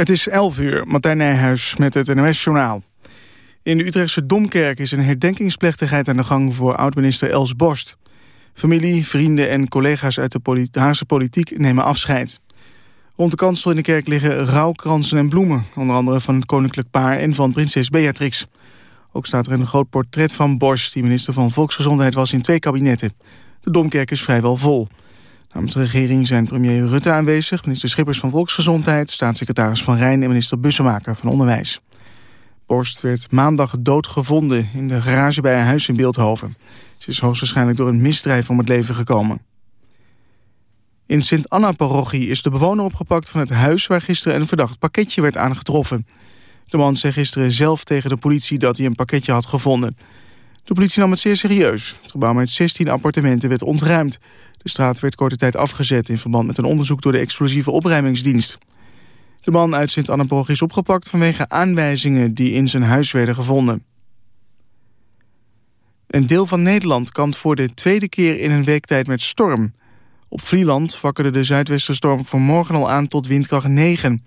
Het is 11 uur, Martijn Nijhuis met het NOS-journaal. In de Utrechtse Domkerk is een herdenkingsplechtigheid aan de gang voor oud-minister Els Borst. Familie, vrienden en collega's uit de Haagse politiek nemen afscheid. Rond de kansel in de kerk liggen rouwkransen en bloemen. Onder andere van het koninklijk paar en van prinses Beatrix. Ook staat er een groot portret van Borst... die minister van Volksgezondheid was in twee kabinetten. De Domkerk is vrijwel vol. Namens de regering zijn premier Rutte aanwezig... minister Schippers van Volksgezondheid... staatssecretaris Van Rijn en minister Bussemaker van Onderwijs. Borst werd maandag dood gevonden in de garage bij een huis in Beeldhoven. Ze is hoogstwaarschijnlijk door een misdrijf om het leven gekomen. In Sint-Anna-parochie is de bewoner opgepakt van het huis... waar gisteren een verdacht pakketje werd aangetroffen. De man zei gisteren zelf tegen de politie dat hij een pakketje had gevonden. De politie nam het zeer serieus. Het gebouw met 16 appartementen werd ontruimd. De straat werd korte tijd afgezet in verband met een onderzoek door de explosieve opruimingsdienst. De man uit Sint-Annaborg is opgepakt vanwege aanwijzingen die in zijn huis werden gevonden. Een deel van Nederland kampt voor de tweede keer in een week tijd met storm. Op Vlieland wakkerde de zuidwestenstorm vanmorgen al aan tot windkracht 9.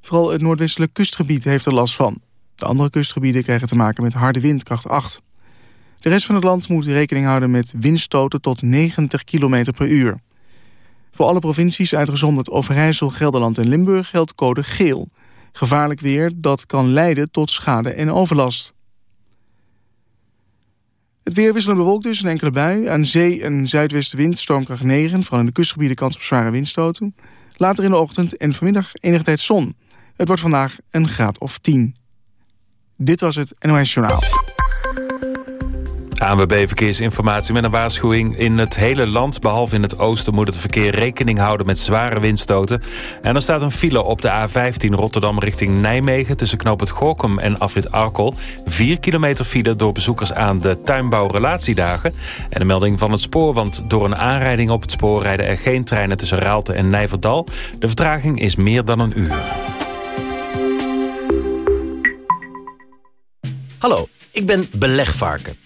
Vooral het noordwestelijk kustgebied heeft er last van. De andere kustgebieden krijgen te maken met harde windkracht 8. De rest van het land moet rekening houden met windstoten tot 90 km per uur. Voor alle provincies uitgezonderd Overijssel, Gelderland en Limburg geldt code geel. Gevaarlijk weer dat kan leiden tot schade en overlast. Het weer wisselend bewolkt dus, een enkele bui. Aan zee een zuidwestenwind, stormkracht 9. Vooral in de kustgebieden kans op zware windstoten. Later in de ochtend en vanmiddag enige tijd zon. Het wordt vandaag een graad of 10. Dit was het NOS Journaal. ANWB Verkeersinformatie met een waarschuwing. In het hele land, behalve in het oosten, moet het verkeer rekening houden met zware windstoten. En er staat een file op de A15 Rotterdam richting Nijmegen... tussen knoop het Gorkum en Afrit Arkel. 4 kilometer file door bezoekers aan de tuinbouwrelatiedagen. En een melding van het spoor, want door een aanrijding op het spoor... rijden er geen treinen tussen Raalte en Nijverdal. De vertraging is meer dan een uur. Hallo, ik ben belegvarken.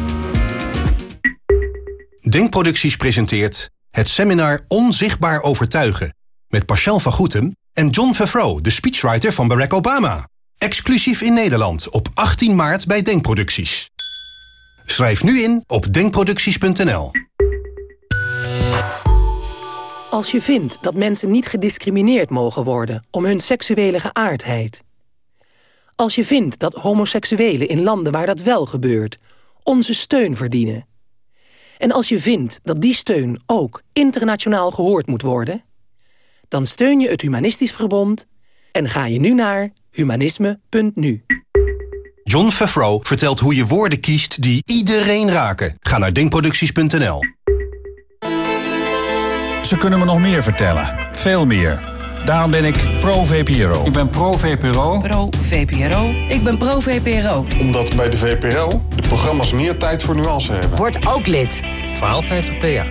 Denkproducties presenteert het seminar Onzichtbaar Overtuigen... met Pascal van Goetem en John Favreau, de speechwriter van Barack Obama. Exclusief in Nederland op 18 maart bij Denkproducties. Schrijf nu in op denkproducties.nl. Als je vindt dat mensen niet gediscrimineerd mogen worden om hun seksuele geaardheid. Als je vindt dat homoseksuelen in landen waar dat wel gebeurt onze steun verdienen en als je vindt dat die steun ook internationaal gehoord moet worden... dan steun je het Humanistisch Verbond en ga je nu naar humanisme.nu. John Favreau vertelt hoe je woorden kiest die iedereen raken. Ga naar denkproducties.nl. Ze kunnen me nog meer vertellen. Veel meer. Daarom ben ik pro-VPRO. Ik ben pro-VPRO. Pro-VPRO. Ik ben pro-VPRO. Omdat bij de VPRO de programma's meer tijd voor nuance hebben. Word ook lid. 1250 PA.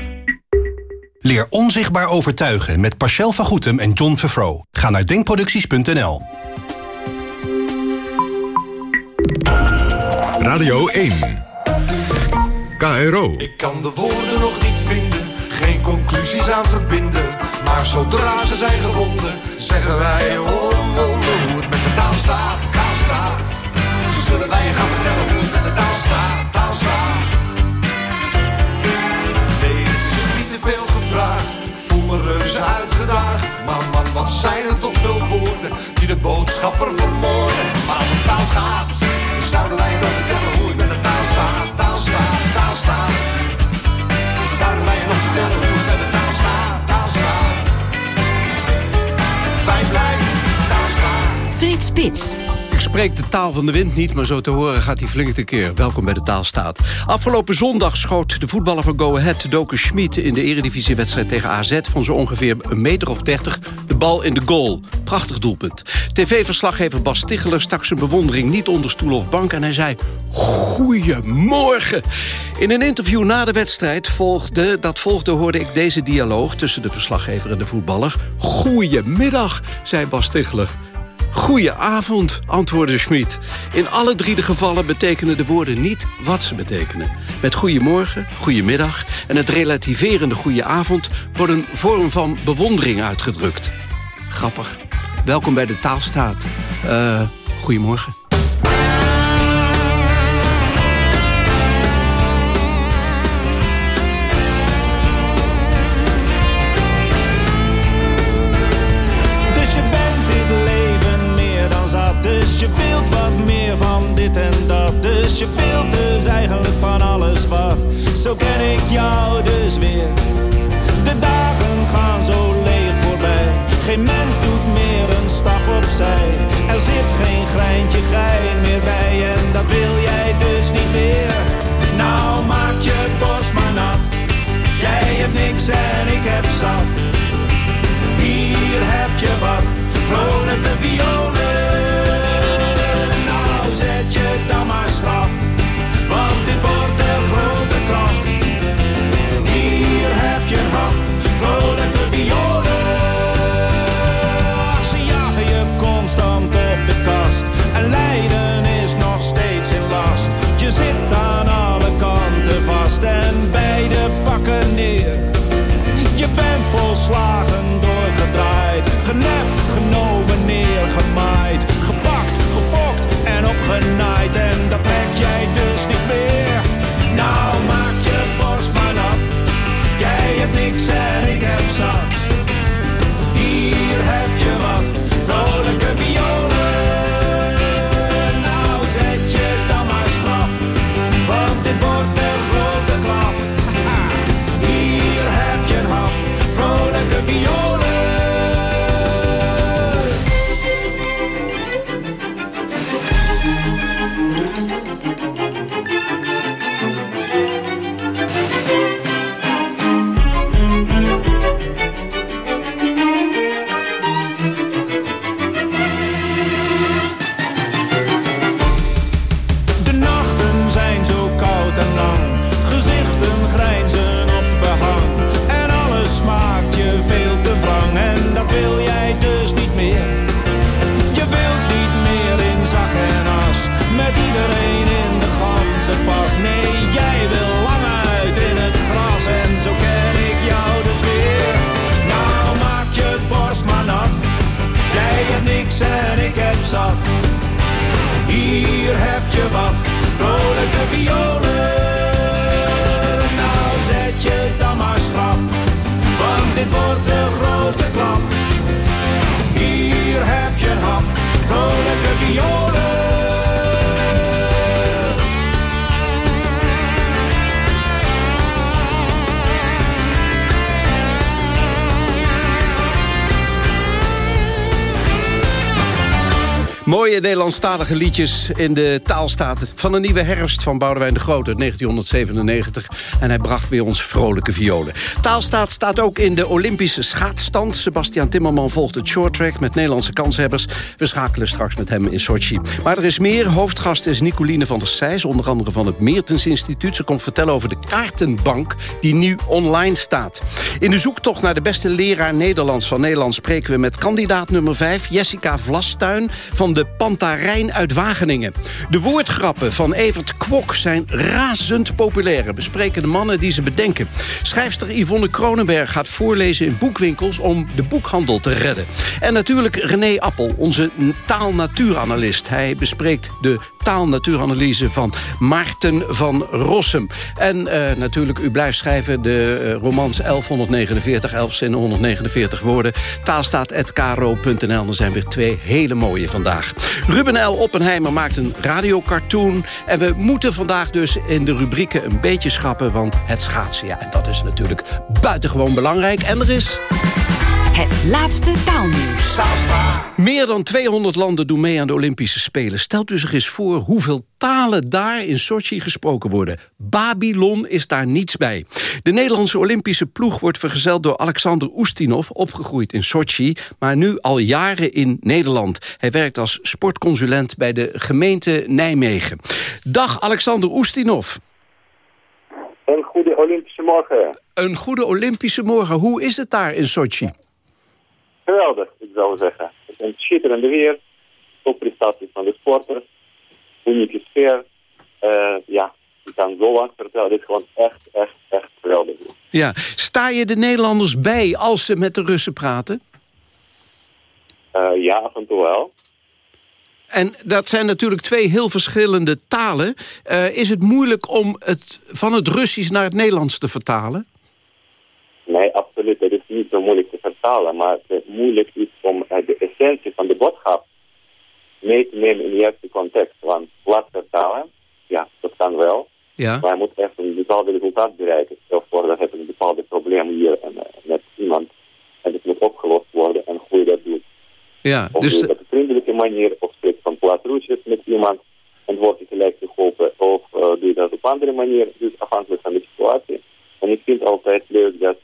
Leer onzichtbaar overtuigen met Pascal van Goetem en John Vervro. Ga naar denkproducties.nl. Radio 1. KRO. Ik kan de woorden nog niet vinden, geen conclusies aan verbinden. Maar zodra ze zijn gevonden, zeggen wij wonder hoe het met de taal staat, taal staat. Zullen wij je gaan vertellen hoe het met de taal staat, taal staat. Nee, het is niet te veel gevraagd, ik voel me reuze uitgedaagd. Maar man, wat zijn er toch veel woorden die de boodschapper vermoorden. Maar als het fout gaat, zouden wij nog vertellen Spits. Ik spreek de taal van de wind niet, maar zo te horen gaat hij flink te keer. Welkom bij de Taalstaat. Afgelopen zondag schoot de voetballer van Go Ahead, Doken Schmid... in de eredivisiewedstrijd tegen AZ van zo ongeveer een meter of dertig... de bal in de goal. Prachtig doelpunt. TV-verslaggever Bas Ticheler stak zijn bewondering niet onder stoel of bank... en hij zei, goeiemorgen. In een interview na de wedstrijd volgde, dat volgde hoorde ik deze dialoog... tussen de verslaggever en de voetballer. Goeiemiddag, zei Bas Ticheler. Goedenavond, antwoordde Schmid. In alle drie de gevallen betekenen de woorden niet wat ze betekenen. Met goedemorgen, goedemiddag en het relativerende goedenavond... wordt een vorm van bewondering uitgedrukt. Grappig. Welkom bij de Taalstaat. Uh, goedemorgen. Je wilt dus eigenlijk van alles wat. Zo ken ik jou dus weer. De dagen gaan zo leeg voorbij. Geen mens doet meer een stap opzij. Er zit geen greintje gein meer bij en dat wil jij dus niet meer. Nou maak je borst maar nat. Jij hebt niks en ik heb zat. Hier heb je wat vrolijke violen. Nou zet je dan maar volslagen. Nederlandstalige liedjes in de taalstaat van een nieuwe herfst van Boudewijn de Grote 1997. En hij bracht bij ons vrolijke violen. Taalstaat staat ook in de Olympische schaatsstand. Sebastian Timmerman volgt het shorttrack met Nederlandse kanshebbers. We schakelen straks met hem in Sochi. Maar er is meer. Hoofdgast is Nicoline van der Sijs, onder andere van het Meertens Instituut. Ze komt vertellen over de kaartenbank die nu online staat. In de zoektocht naar de beste leraar Nederlands van Nederland... spreken we met kandidaat nummer 5, Jessica Vlastuin... van de Pantarijn uit Wageningen. De woordgrappen van Evert Kwok zijn razend populair. We bespreken de mannen die ze bedenken. Schrijfster Yvonne Kronenberg gaat voorlezen in boekwinkels... om de boekhandel te redden. En natuurlijk René Appel, onze taal-natuuranalist. Hij bespreekt de taalnatuuranalyse van Maarten van Rossum. En uh, natuurlijk, u blijft schrijven de uh, romans 1149, 1149 woorden. Taalstaat.kro.nl. Er zijn weer twee hele mooie vandaag. Ruben L. Oppenheimer maakt een radiocartoon. En we moeten vandaag dus in de rubrieken een beetje schrappen... want het schaatsen, ja, en dat is natuurlijk buitengewoon belangrijk. En er is... Het laatste taalnieuws. Meer dan 200 landen doen mee aan de Olympische Spelen. Stelt u zich eens voor hoeveel talen daar in Sochi gesproken worden. Babylon is daar niets bij. De Nederlandse Olympische ploeg wordt vergezeld door Alexander Oestinov... opgegroeid in Sochi, maar nu al jaren in Nederland. Hij werkt als sportconsulent bij de gemeente Nijmegen. Dag Alexander Oestinov. Een goede Olympische morgen. Een goede Olympische morgen. Hoe is het daar in Sochi? Geweldig, ik zou zeggen. Het is een schitterende weer. Topprestaties van de sporters. Unieke sfeer. Uh, ja, ik kan zo lang vertellen. Dit is gewoon echt, echt, echt geweldig. Ja. Sta je de Nederlanders bij als ze met de Russen praten? Uh, ja, af en toe wel. En dat zijn natuurlijk twee heel verschillende talen. Uh, is het moeilijk om het van het Russisch naar het Nederlands te vertalen? Nee, niet zo moeilijk te vertalen. Maar het moeilijk is om de essentie van de boodschap mee te nemen in de juiste context. Want plat vertalen, ja, dat kan wel. Ja. Maar je moet echt een bepaald resultaat bereiken. Stel voor, dat heb een bepaalde probleem hier met iemand. En het moet opgelost worden en hoe je dat doet. Ja, of dus... doe je op een vriendelijke manier, of spreekt van plat Russisch met iemand en wordt je gelijk geholpen. Of uh, doe je dat op andere manier, dus afhankelijk van de situatie. En ik vind altijd leuk dat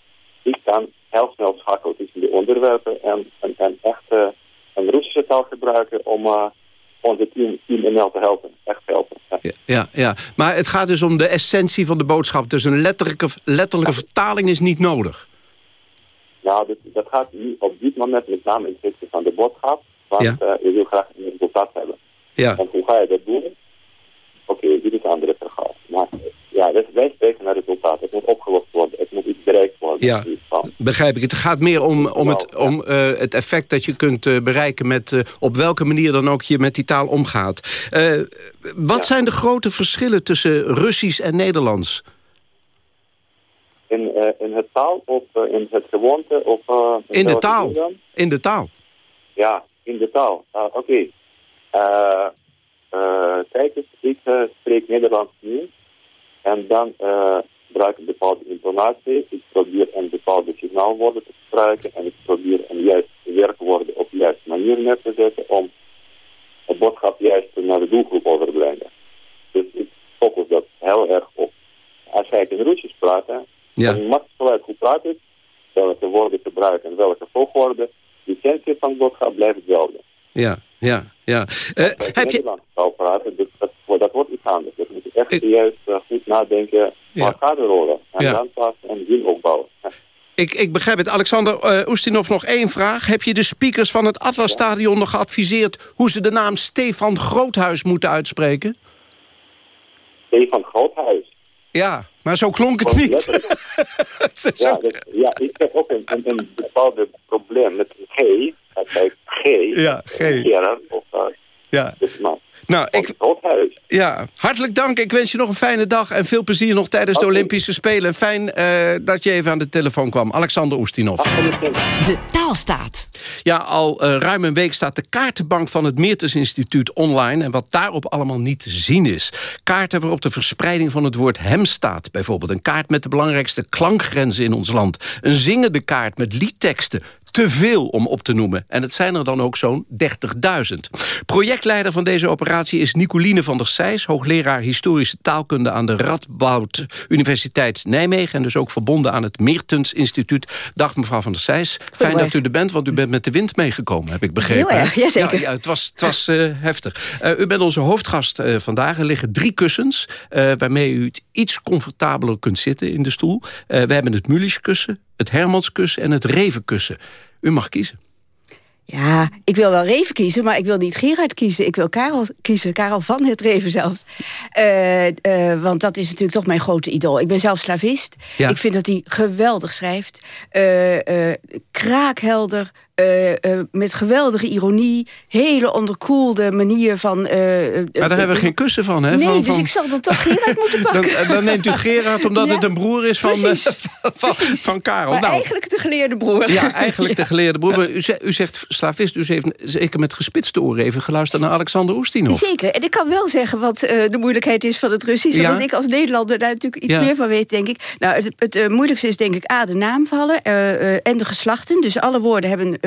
ik kan heel snel schakelen tussen de onderwerpen en, en, en echt uh, een Russische taal gebruiken om uh, onze team, team NL te helpen. Echt helpen. Ja. ja, ja, maar het gaat dus om de essentie van de boodschap. Dus een letterlijke, letterlijke vertaling is niet nodig. Nou, dat, dat gaat nu op dit moment met name in kwestie van de boodschap. Want ja. uh, je wil graag een resultaat hebben. Ja. En hoe ga je dat doen? Oké, okay, dit is een andere verhaal. Maar ja, dus wij spreken naar resultaat. Het moet opgelost worden. Het moet iets bereikt worden. Ja, begrijp ik. Het gaat meer om, om, het, om uh, het effect dat je kunt uh, bereiken... met uh, op welke manier dan ook je met die taal omgaat. wat ja. zijn de grote verschillen tussen Russisch en Nederlands? In, in het taal of in het gewoonte? Of, in, in de taal. In de taal. Ja, in de taal. Oké. Okay. kijk eens, ik spreek Nederlands nu. En dan uh, gebruik ik bepaalde intonatie. Ik probeer een bepaalde signaalwoorden te gebruiken. En ik probeer een juist werkwoorden op de juiste manier neer te zetten. Om het boodschap juist naar de doelgroep over te brengen. Dus ik focus dat heel erg op. Als jij in Russisch praat, ja. dan zo uit hoe praat ik. Welke woorden gebruiken en welke volgorde. De essentie van het boodschap blijft hetzelfde. Ja, ja, ja. Uh, heb je... praten, dus dat, dat wordt iets anders. Dat moet je echt ik... juist uh, goed nadenken, waar gaat de rollen? En Ja. dan pas een zin opbouwen. Ik, ik begrijp het. Alexander eh Oestinov, nog één vraag. Heb je de speakers van het Atlasstadion nog geadviseerd... hoe ze de naam Stefan Groothuis moeten uitspreken? Stefan Groothuis. Ja, maar zo klonk het niet. letterlijk- ja, ik heb ook een, een, een bepaalde probleem met G. G. Ja, G. Uh, Ja. dus, maar, Nou, ik, Groothuis. ja, hartelijk dank. Ik wens je nog een fijne dag en veel plezier nog tijdens de. Olympische Spelen. Fijn eh, dat je even aan de telefoon kwam. Alexander Oestinov. De taalstaat. Ja, al eh, ruim een week staat de kaartenbank van het Meertens Instituut online... en wat daarop allemaal niet te zien is. Kaarten waarop de verspreiding van het woord hem staat. Bijvoorbeeld een kaart met de belangrijkste klankgrenzen in ons land. Een zingende kaart met liedteksten. Te veel om op te noemen. En het zijn er dan ook zo'n 30.000. Projectleider van deze operatie is Nicoline van der Sijs... hoogleraar historische taalkunde aan de Radboud Universiteit Nijmegen... en dus ook verbonden aan het Meertens Instituut. Dag mevrouw van der Sijs. Fijn dat u er bent, want u bent met de wind meegekomen, heb ik begrepen. Heel erg, jazeker. Ja, ja, het was, het was eh, heftig. Eh, u bent onze hoofdgast eh, vandaag. Er liggen drie kussens waarmee u het iets comfortabeler kunt zitten in de stoel. We hebben het Mulisch-kussen, het Hermanskussen en het Revenkussen. U mag kiezen. Ja, ik wil wel Reven kiezen, maar ik wil niet Gerard kiezen. Ik wil Karel kiezen, Karel van het Reven zelfs. Eh, eh, want dat is natuurlijk toch mijn grote idool. Ik ben zelf slavist. Ja. Ik vind dat hij geweldig schrijft. Eh, kraakhelder, eh, eh, met geweldige ironie, hele onderkoelde manier van... eh, Maar daar hebben we geen kussen van, hè? Nee, van, dus van- ik zal dan toch Gerard moeten dan, pakken. dan neemt u Gerard omdat Ja, het een broer is van, precies, van, van Karel. Maar Nou, eigenlijk de geleerde broer. Ja, eigenlijk de geleerde broer. Maar u, zegt, u zegt slavist, u heeft zeker met gespitste oren even geluisterd naar Alexander Oestinov. Zeker. En ik kan wel zeggen wat de moeilijkheid is van het Russisch. Ja? Omdat ik als Nederlander daar natuurlijk iets meer van weet, denk ik. Nou, het, het moeilijkste is denk ik A, de naamvallen en de geslachten. Dus alle woorden hebben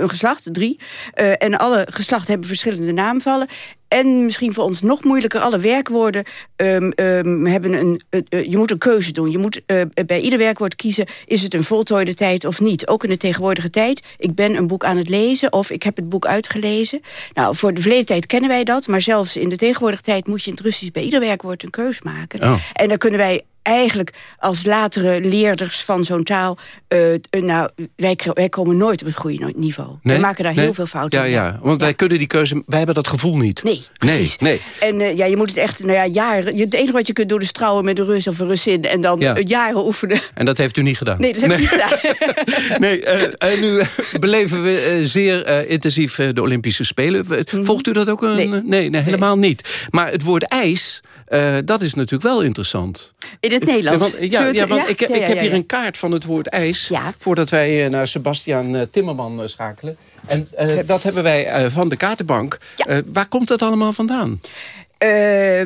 een geslacht, drie. Eh, en alle geslachten hebben verschillende naamvallen. En misschien voor ons nog moeilijker, alle werkwoorden ehm, ehm, hebben een. eh, eh, je moet een keuze doen. Je moet eh, bij ieder werkwoord kiezen: is het een voltooide tijd of niet? Ook in de tegenwoordige tijd. Ik ben een boek aan het lezen of ik heb het boek uitgelezen. Nou, voor de verleden tijd kennen wij dat, maar zelfs in de tegenwoordige tijd moet je in het Russisch bij ieder werkwoord een keus maken. Oh. En dan kunnen wij eigenlijk als latere leerders van zo'n taal... eh, eh, nou, wij, komen nooit op het goede niveau. Nee? We maken daar Nee? heel veel fouten Ja, in. ja, want wij kunnen die keuze, wij hebben dat gevoel niet. Nee, precies. Nee, nee. En eh, ja, je moet het echt, nou ja, jaren... Het enige wat je kunt doen is trouwen met een Rus of een Russin... en dan Ja. jaren oefenen. En dat heeft u niet gedaan? Nee, dat heb ik niet gedaan. Nee, en nu beleven we zeer intensief de Olympische Spelen. Volgt u dat ook? Een, Nee. nee, nee, helemaal niet. Maar het woord ijs, dat is natuurlijk wel interessant. In het Nederlands. Ja, want, ja, want ik, heb- Ja, ik ja, heb ja, hier ja. een kaart van het woord ijs... voordat wij eh, naar Sebastian eh, Timmerman eh, schakelen. En eh, dat hebben wij eh, van de kaartenbank. Eh, waar komt dat allemaal vandaan? Eh,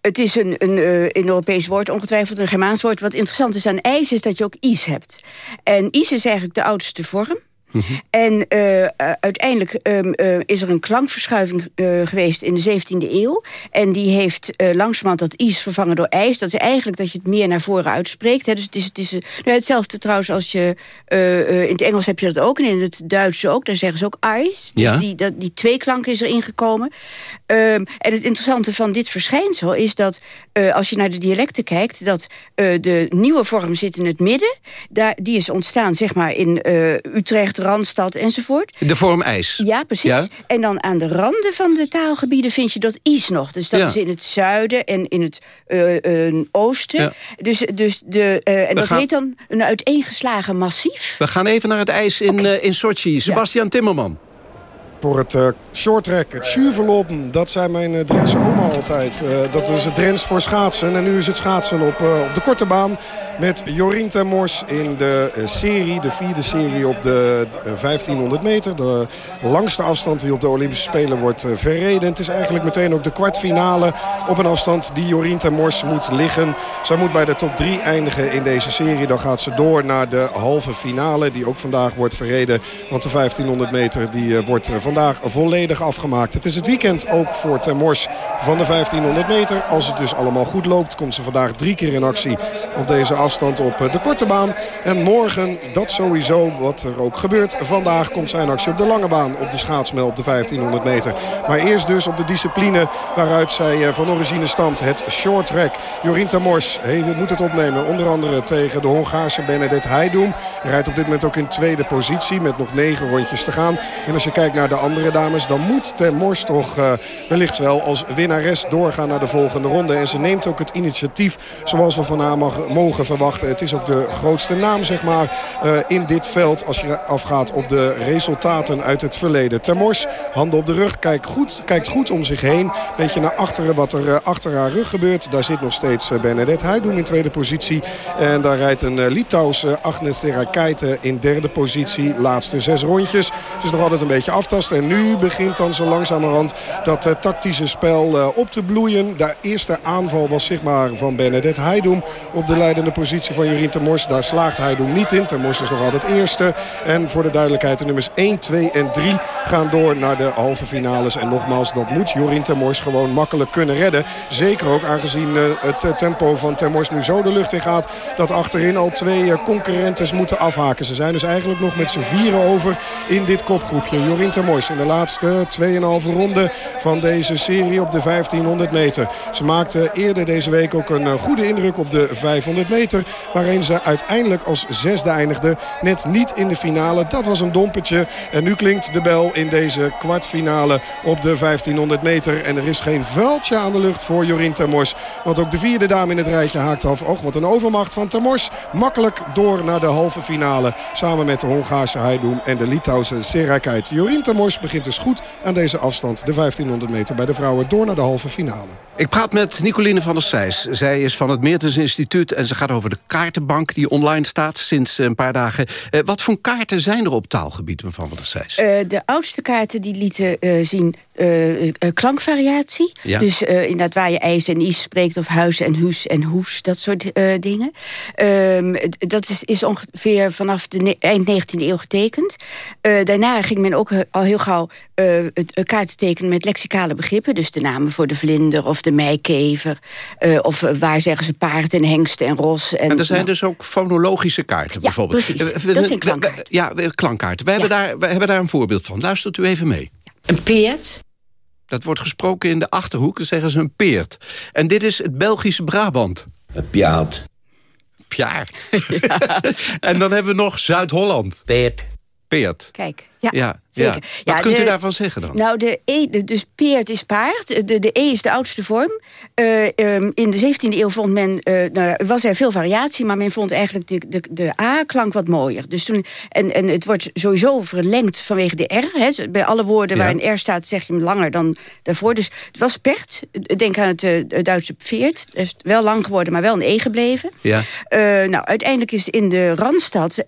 het- is een, een, eh, een Europees woord, ongetwijfeld een Germaans woord. Wat interessant is aan ijs, is dat je ook is hebt. En is is eigenlijk de oudste vorm. En eh, eh, uiteindelijk ehm, eh, is er een klankverschuiving geweest in de 17e eeuw. En die heeft langzamerhand dat is vervangen door ijs. Dat is eigenlijk dat je het meer naar voren uitspreekt. Hè. Dus het is, het is nou, hetzelfde trouwens als je... in het Engels heb je dat ook en in het Duits ook. Daar zeggen ze ook ice. Dus Ja. die, dat, die tweeklank is erin gekomen. Ehm, en het interessante van dit verschijnsel is dat... als je naar de dialecten kijkt... dat de nieuwe vorm zit in het midden. Daar, die is ontstaan zeg maar in eh, Utrecht, Randstad enzovoort. De vorm ijs. Ja, precies. Ja? En dan aan de randen van de taalgebieden vind je dat is nog. Dus dat Ja. is in het zuiden en in het eh, eh, oosten. Ja. Dus, dus de, eh, en dat gaan- heet dan een uiteengeslagen massief. We gaan even naar het ijs in, eh, in Sochi. Sebastian Timmerman. Voor het eh shorttrack, het schuurverlopen, dat zei mijn uh, Drentse oma altijd. Eh, dat is het Drents voor schaatsen. En nu is het schaatsen op, op de korte baan met Jorien Termors in de serie, de vierde serie op de eh, 1500 meter. De langste afstand die op de Olympische Spelen wordt verreden. Het is eigenlijk meteen ook de kwartfinale op een afstand die Jorien Termors moet liggen. Zij moet bij de top 3 eindigen in deze serie. Dan gaat ze door naar de halve finale die ook vandaag wordt verreden. Want de 1500 meter die wordt eh, vandaag volledig afgemaakt. Het is het weekend ook voor Termors van de 1500 meter. Als het dus allemaal goed loopt, komt ze vandaag drie keer in actie op deze afstand op eh, de korte baan. En morgen, dat sowieso wat er ook gebeurt. Vandaag komt zij in actie op de lange baan op de schaatsmel op de 1500 meter. Maar eerst dus op de discipline waaruit zij eh, van origine stamt. Het short track. Jorien Termors heeft- moet het opnemen. Onder andere tegen de Hongaarse Benedette Heidoem. Rijdt op dit moment ook in tweede positie met nog negen rondjes te gaan. En als je kijkt naar de andere dames, dan moet Termors toch eh, wellicht wel als winnares doorgaan naar de volgende ronde. En ze neemt ook het initiatief zoals we van haar mag- mogen verwachten. Het is ook de grootste naam zeg maar eh, in dit veld als je afgaat op de resultaten uit het verleden. Termors, handen op de rug, kijkt goed, kijkt goed om zich heen. Beetje naar achteren wat er eh, achter haar rug gebeurt. Daar zit nog steeds eh, Bernadette Heidoem in tweede positie. En daar rijdt een Litouwse Agnes Terakaite in derde positie. Laatste zes rondjes. Het is nog altijd een beetje aftasten. En nu begint dan zo langzamerhand dat eh, tactische spel eh, op te bloeien. De eerste aanval was zeg maar van Bernadette Heidoem op de leidende positie van Jorien Termors. Daar slaagt Heidoem niet in. Termors is nog altijd eerste. En voor de duidelijkheid de nummers 1, 2 en 3 gaan door naar de halve finales. En nogmaals, dat moet Jorien Termors gewoon makkelijk kunnen redden. Zeker ook aangezien eh, het tempo van Termors nu zo de lucht in gaat... dat achterin al twee concurrentes moeten afhaken. Ze zijn dus eigenlijk nog met z'n vieren over in dit kopgroepje. Jorien Termors In de laatste 2,5 ronde van deze serie op de 1500 meter. Ze maakte eerder deze week ook een goede indruk op de 500 meter. Waarin ze uiteindelijk als zesde eindigde. Net niet in de finale. Dat was een dompertje. En nu klinkt de bel in deze kwartfinale op de 1500 meter. En er is geen vuiltje aan de lucht voor Jorien Termors. Want ook de vierde dame in het rijtje haakt af. Och, wat een overmacht van Termors. Makkelijk door naar de halve finale. Samen met de Hongaarse Heidoem en de Litouwse Serakait. Jorien Termors begint dus goed aan deze afstand. De 1500 meter bij de vrouwen door naar de halve finale. Ik praat met Nicoline van der Sijs. Zij is van het Meertens Instituut en ze gaat over de kaartenbank... die online staat sinds een paar dagen. Uh, wat voor kaarten zijn er op taalgebied, mevrouw van der Sijs? Uh, de oudste kaarten die lieten uh, zien klankvariatie. Ja. Dus inderdaad waar je ijs en is spreekt... of huis en huis en hoes, dat soort dingen. Ehm, dat is, is, ongeveer vanaf de eind 19e eeuw getekend. daarna ging men ook al heel gauw kaarten tekenen... met lexicale begrippen. Dus de namen voor de vlinder of de meikever. Uh, of uh, waar zeggen ze paard en hengst en ros. En, en er zijn nou. dus ook fonologische kaarten ja, bijvoorbeeld. precies. Dat zijn klankkaarten. Ja, klankkaarten. We, ja. hebben daar, we hebben daar een voorbeeld van. Luistert u even mee. Een peert. Dat wordt gesproken in de Achterhoek. Dan zeggen ze een peert. En dit is het Belgische Brabant. Een pjaat. Pjaart. Ja. en dan hebben we nog Zuid-Holland. Peert. Peert. Kijk, ja. ja. Zeker. Ja. Ja, Wat kunt de, u daarvan zeggen dan? Nou, de e, de, dus peert is paard. De, de E is de oudste vorm. Uh, um, in de 17e eeuw vond men, uh, nou, was er veel variatie... maar men vond eigenlijk de, de, de A-klank wat mooier. Dus toen, en, en het wordt sowieso verlengd vanwege de R. Hè. Bij alle woorden waar een R staat zeg je hem langer dan daarvoor. Dus het was pert. Denk aan het, uh, het Duitse veert. Het is wel lang geworden, maar wel een E gebleven. Ja. nou, uiteindelijk is in de Randstad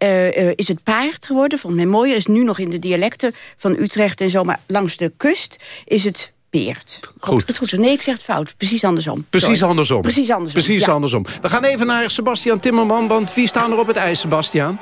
is het paard geworden. Vond men mooier. Is nu nog in de dialecten van Utrecht en zo. Maar langs de kust is het peert. Goed. Het goed. Nee, ik zeg het fout. Precies andersom. Precies Sorry. andersom. Precies andersom. Precies ja. andersom. We gaan even naar Sebastian Timmerman, want wie staan er op het ijs, Sebastian?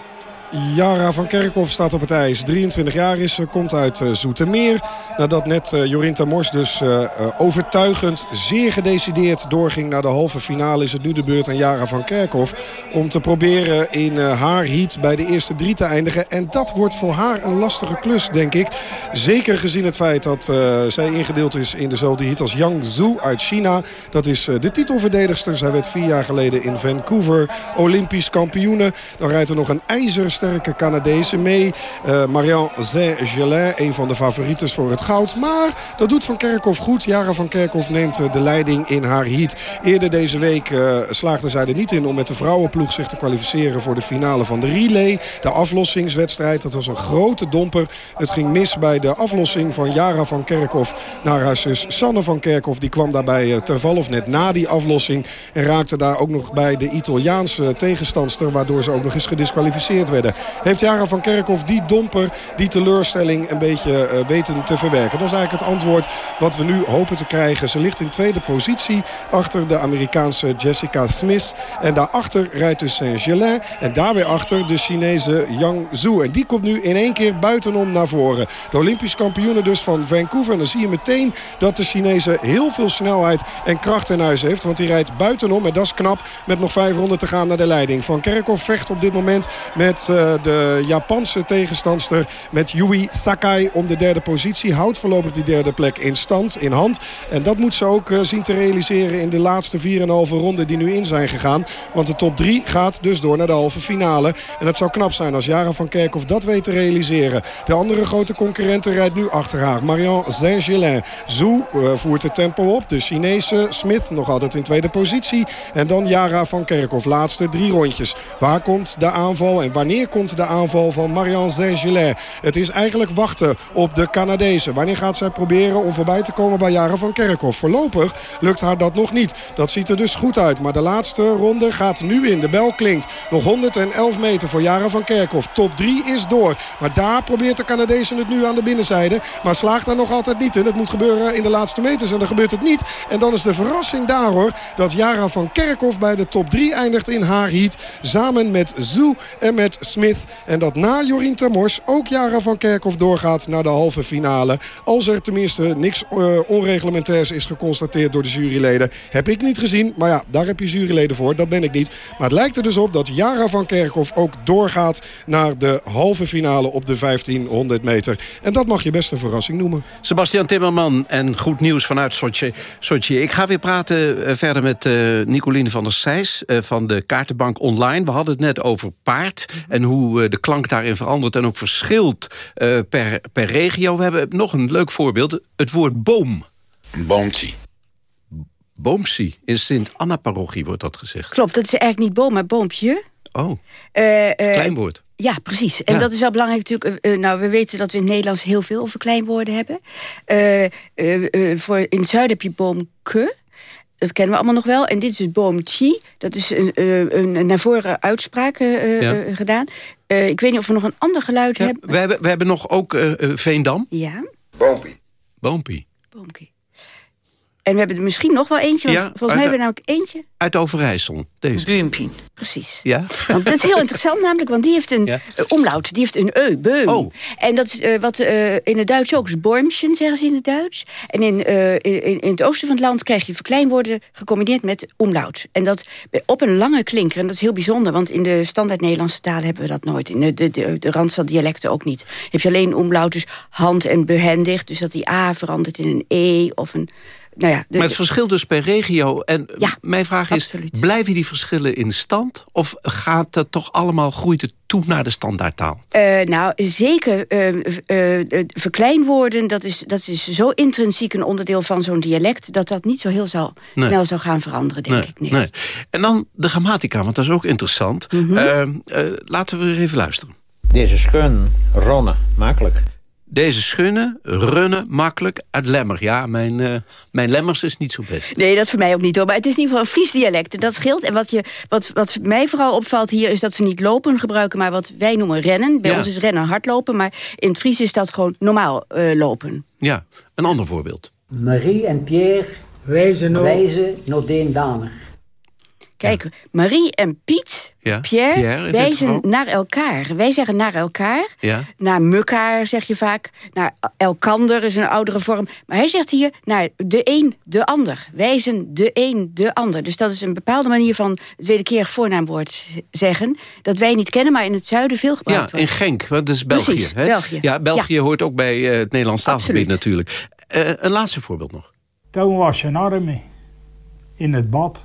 Jara van Kerkhoff staat op het ijs. 23 jaar is ze, komt uit uh, Zoetermeer. Nadat net uh, Jorinta Mors dus uh, overtuigend, zeer gedecideerd doorging naar de halve finale... is het nu de beurt aan Jara van Kerkhoff om te proberen in haar heat bij de eerste drie te eindigen. En dat wordt voor haar een lastige klus, denk ik. Zeker gezien het feit dat zij ingedeeld is in dezelfde heat als Yang Zhu uit China. Dat is de titelverdedigster. Zij werd vier jaar geleden in Vancouver Olympisch kampioene. Dan rijdt er nog een ijzer sterke Canadese mee. Uh, Marianne Saint-Gelin, een van de favorieten voor het goud. Maar dat doet Van Kerkhoff goed. Jara van Kerkhoff neemt uh, de leiding in haar heat. Eerder deze week uh, slaagde zij er niet in om met de vrouwenploeg zich te kwalificeren voor de finale van de relay. De aflossingswedstrijd. Dat was een grote domper. Het ging mis bij de aflossing van Jara van Kerkhoff naar haar zus Sanne van Kerkhoff. Die kwam daarbij ter val of net na die aflossing. En raakte daar ook nog bij de Italiaanse tegenstandster. Waardoor ze ook nog eens gedisqualificeerd werden. Heeft Jara van Kerkhoff die domper, die teleurstelling een beetje uh, weten te verwerken. Dat is eigenlijk het antwoord wat we nu hopen te krijgen. Ze ligt in tweede positie achter de Amerikaanse Jessica Smith. En daarachter rijdt dus Saint-Gelin. En daar weer achter de Chinese Yang Zhu. En die komt nu in één keer buitenom naar voren. De Olympisch kampioene dus van Vancouver. En dan zie je meteen dat de Chinese heel veel snelheid en kracht in huis heeft. Want die rijdt buitenom. En dat is knap met nog vijf ronden te gaan naar de leiding. Van Kerkhoff vecht op dit moment met uh, de Japanse tegenstandster met Yui Sakai om de derde positie. Houdt voorlopig die derde plek in stand, in hand. En dat moet ze ook uh, zien te realiseren in de laatste 4,5 ronden die nu in zijn gegaan. Want de top 3 gaat dus door naar de halve finale. En dat zou knap zijn als Jara van Kerkhoff dat weet te realiseren. De andere grote concurrente rijdt nu achter haar. Marianne Saint-Gelin. Zhu uh, voert het tempo op. De Chinese Smith nog altijd in tweede positie. En dan Jara van Kerkhoff. Laatste drie rondjes. Waar komt de aanval en wanneer komt de aanval van Marianne Saint-Gelin? Het is eigenlijk wachten op de Canadezen. Wanneer gaat zij proberen om voorbij te komen bij Jara van Kerkhoff? Voorlopig lukt haar dat nog niet. Dat ziet er dus goed uit. Maar de laatste ronde gaat nu in. De bel klinkt. Nog 111 meter voor Jara van Kerkhoff. Top 3 is door. Maar daar probeert de Canadezen het nu aan de binnenzijde. Maar slaagt daar nog altijd niet in. Het moet gebeuren in de laatste meters. En dan gebeurt het niet. En dan is de verrassing daar hoor. Dat Jara van Kerkhoff bij de top 3 eindigt in haar heat. Samen met Zhu en met Smith. En dat na Jorien Termors ook Jara van Kerkhoff doorgaat naar de halve finale. Als er tenminste niks uh, onreglementairs is geconstateerd door de juryleden. Heb ik niet gezien, maar ja, daar heb je juryleden voor. Dat ben ik niet. Maar het lijkt er dus op dat Jara van Kerkhoff ook doorgaat naar de halve finale op de 1500 meter. En dat mag je best een verrassing noemen. Sebastian Timmerman en goed nieuws vanuit Sochi. Sochi. Ik ga weer praten uh, verder met uh, Nicoline van der Sijs van de Kaartenbank Online. We hadden het net over paard en hoe de klank daarin verandert... en ook verschilt per, per regio. We hebben nog een leuk voorbeeld, het woord boom. Boomtie. Boomsie. In Sint-Anna-parochie wordt dat gezegd. Klopt, dat is eigenlijk niet boom, maar boompje. Oh, kleinwoord. Ja, precies. En ja. dat is wel belangrijk natuurlijk. Uh, nou, we weten dat we in het Nederlands heel veel over kleinwoorden hebben. Uh, uh, voor, in het zuiden heb je boomke. Dat kennen we allemaal nog wel. En dit is het boomchi. Dat is een, een, een naar voren uitspraak ja. gedaan. ik weet niet of we nog een ander geluid ja, hebben. We hebben. We hebben nog ook Veendam. Ja. Boompie. Boompie. Boompie. En we hebben er misschien nog wel eentje. Ja, volgens mij hebben we namelijk eentje. Uit Overijssel, deze. Buumpien. Precies. Ja? Want dat is heel interessant namelijk, want die heeft een ja. uh, omlaut. Die heeft een eu, beum. Oh. En dat is uh, wat uh, in het Duits ook is bormchen, zeggen ze in het Duits. En in, in, in, het oosten van het land krijg je verkleinwoorden gecombineerd met omlaut. En dat op een lange klinker. En dat is heel bijzonder, want in de standaard Nederlandse taal hebben we dat nooit. In de, de, de, de Randstad-dialecten ook niet. Heb je alleen omlaut, dus hand en behendig. Dus dat die A verandert in een E of een... Nou ja, de, maar het verschilt dus per regio. En ja, mijn vraag is, absoluut. blijven die verschillen in stand? Of gaat het toch allemaal, groeit het toe naar de standaardtaal? Uh, nou, zeker uh, uh, verkleinwoorden, dat is, dat is zo intrinsiek een onderdeel van zo'n dialect... dat dat niet zo heel Nee. snel zou gaan veranderen, denk Nee, ik. Nee. nee. En dan de grammatica, want dat is ook interessant. Mhm. Eh, eh, laten we weer even luisteren. Deze schun, ronnen, makkelijk. Deze schunnen, runnen, makkelijk, uit Lemmer. Ja, mijn, eh, mijn Lemmers is niet zo best. Nee, dat is voor mij ook niet hoor. Maar het is in ieder geval een Fries dialect. en Dat scheelt. En wat, je, wat, wat mij vooral opvalt hier is dat ze niet lopen gebruiken... maar wat wij noemen rennen. Bij Ja. ons is rennen hardlopen. Maar in het Fries is dat gewoon normaal eh, lopen. Ja, een ander voorbeeld. Marie en Pierre wijzen, wijzen naar de Kijk, Marie en Piet, Ja, Pierre, wijzen geval. naar elkaar. Wij zeggen naar elkaar. Ja. Naar mekaar zeg je vaak. Naar elkander is een oudere vorm. Maar hij zegt hier naar de een, de ander. Wijzen de een, de ander. Dus dat is een bepaalde manier van het wederkerig voornaamwoord zeggen. Dat wij niet kennen, maar in het zuiden veel gebruikt Ja, wordt. in Genk, want dat is België. Precies, hè? België. Ja, België hoort ook bij eh, het Nederlands taalgebied Absoluut. natuurlijk. Eh, een laatste voorbeeld nog. Toen was je armen in het bad.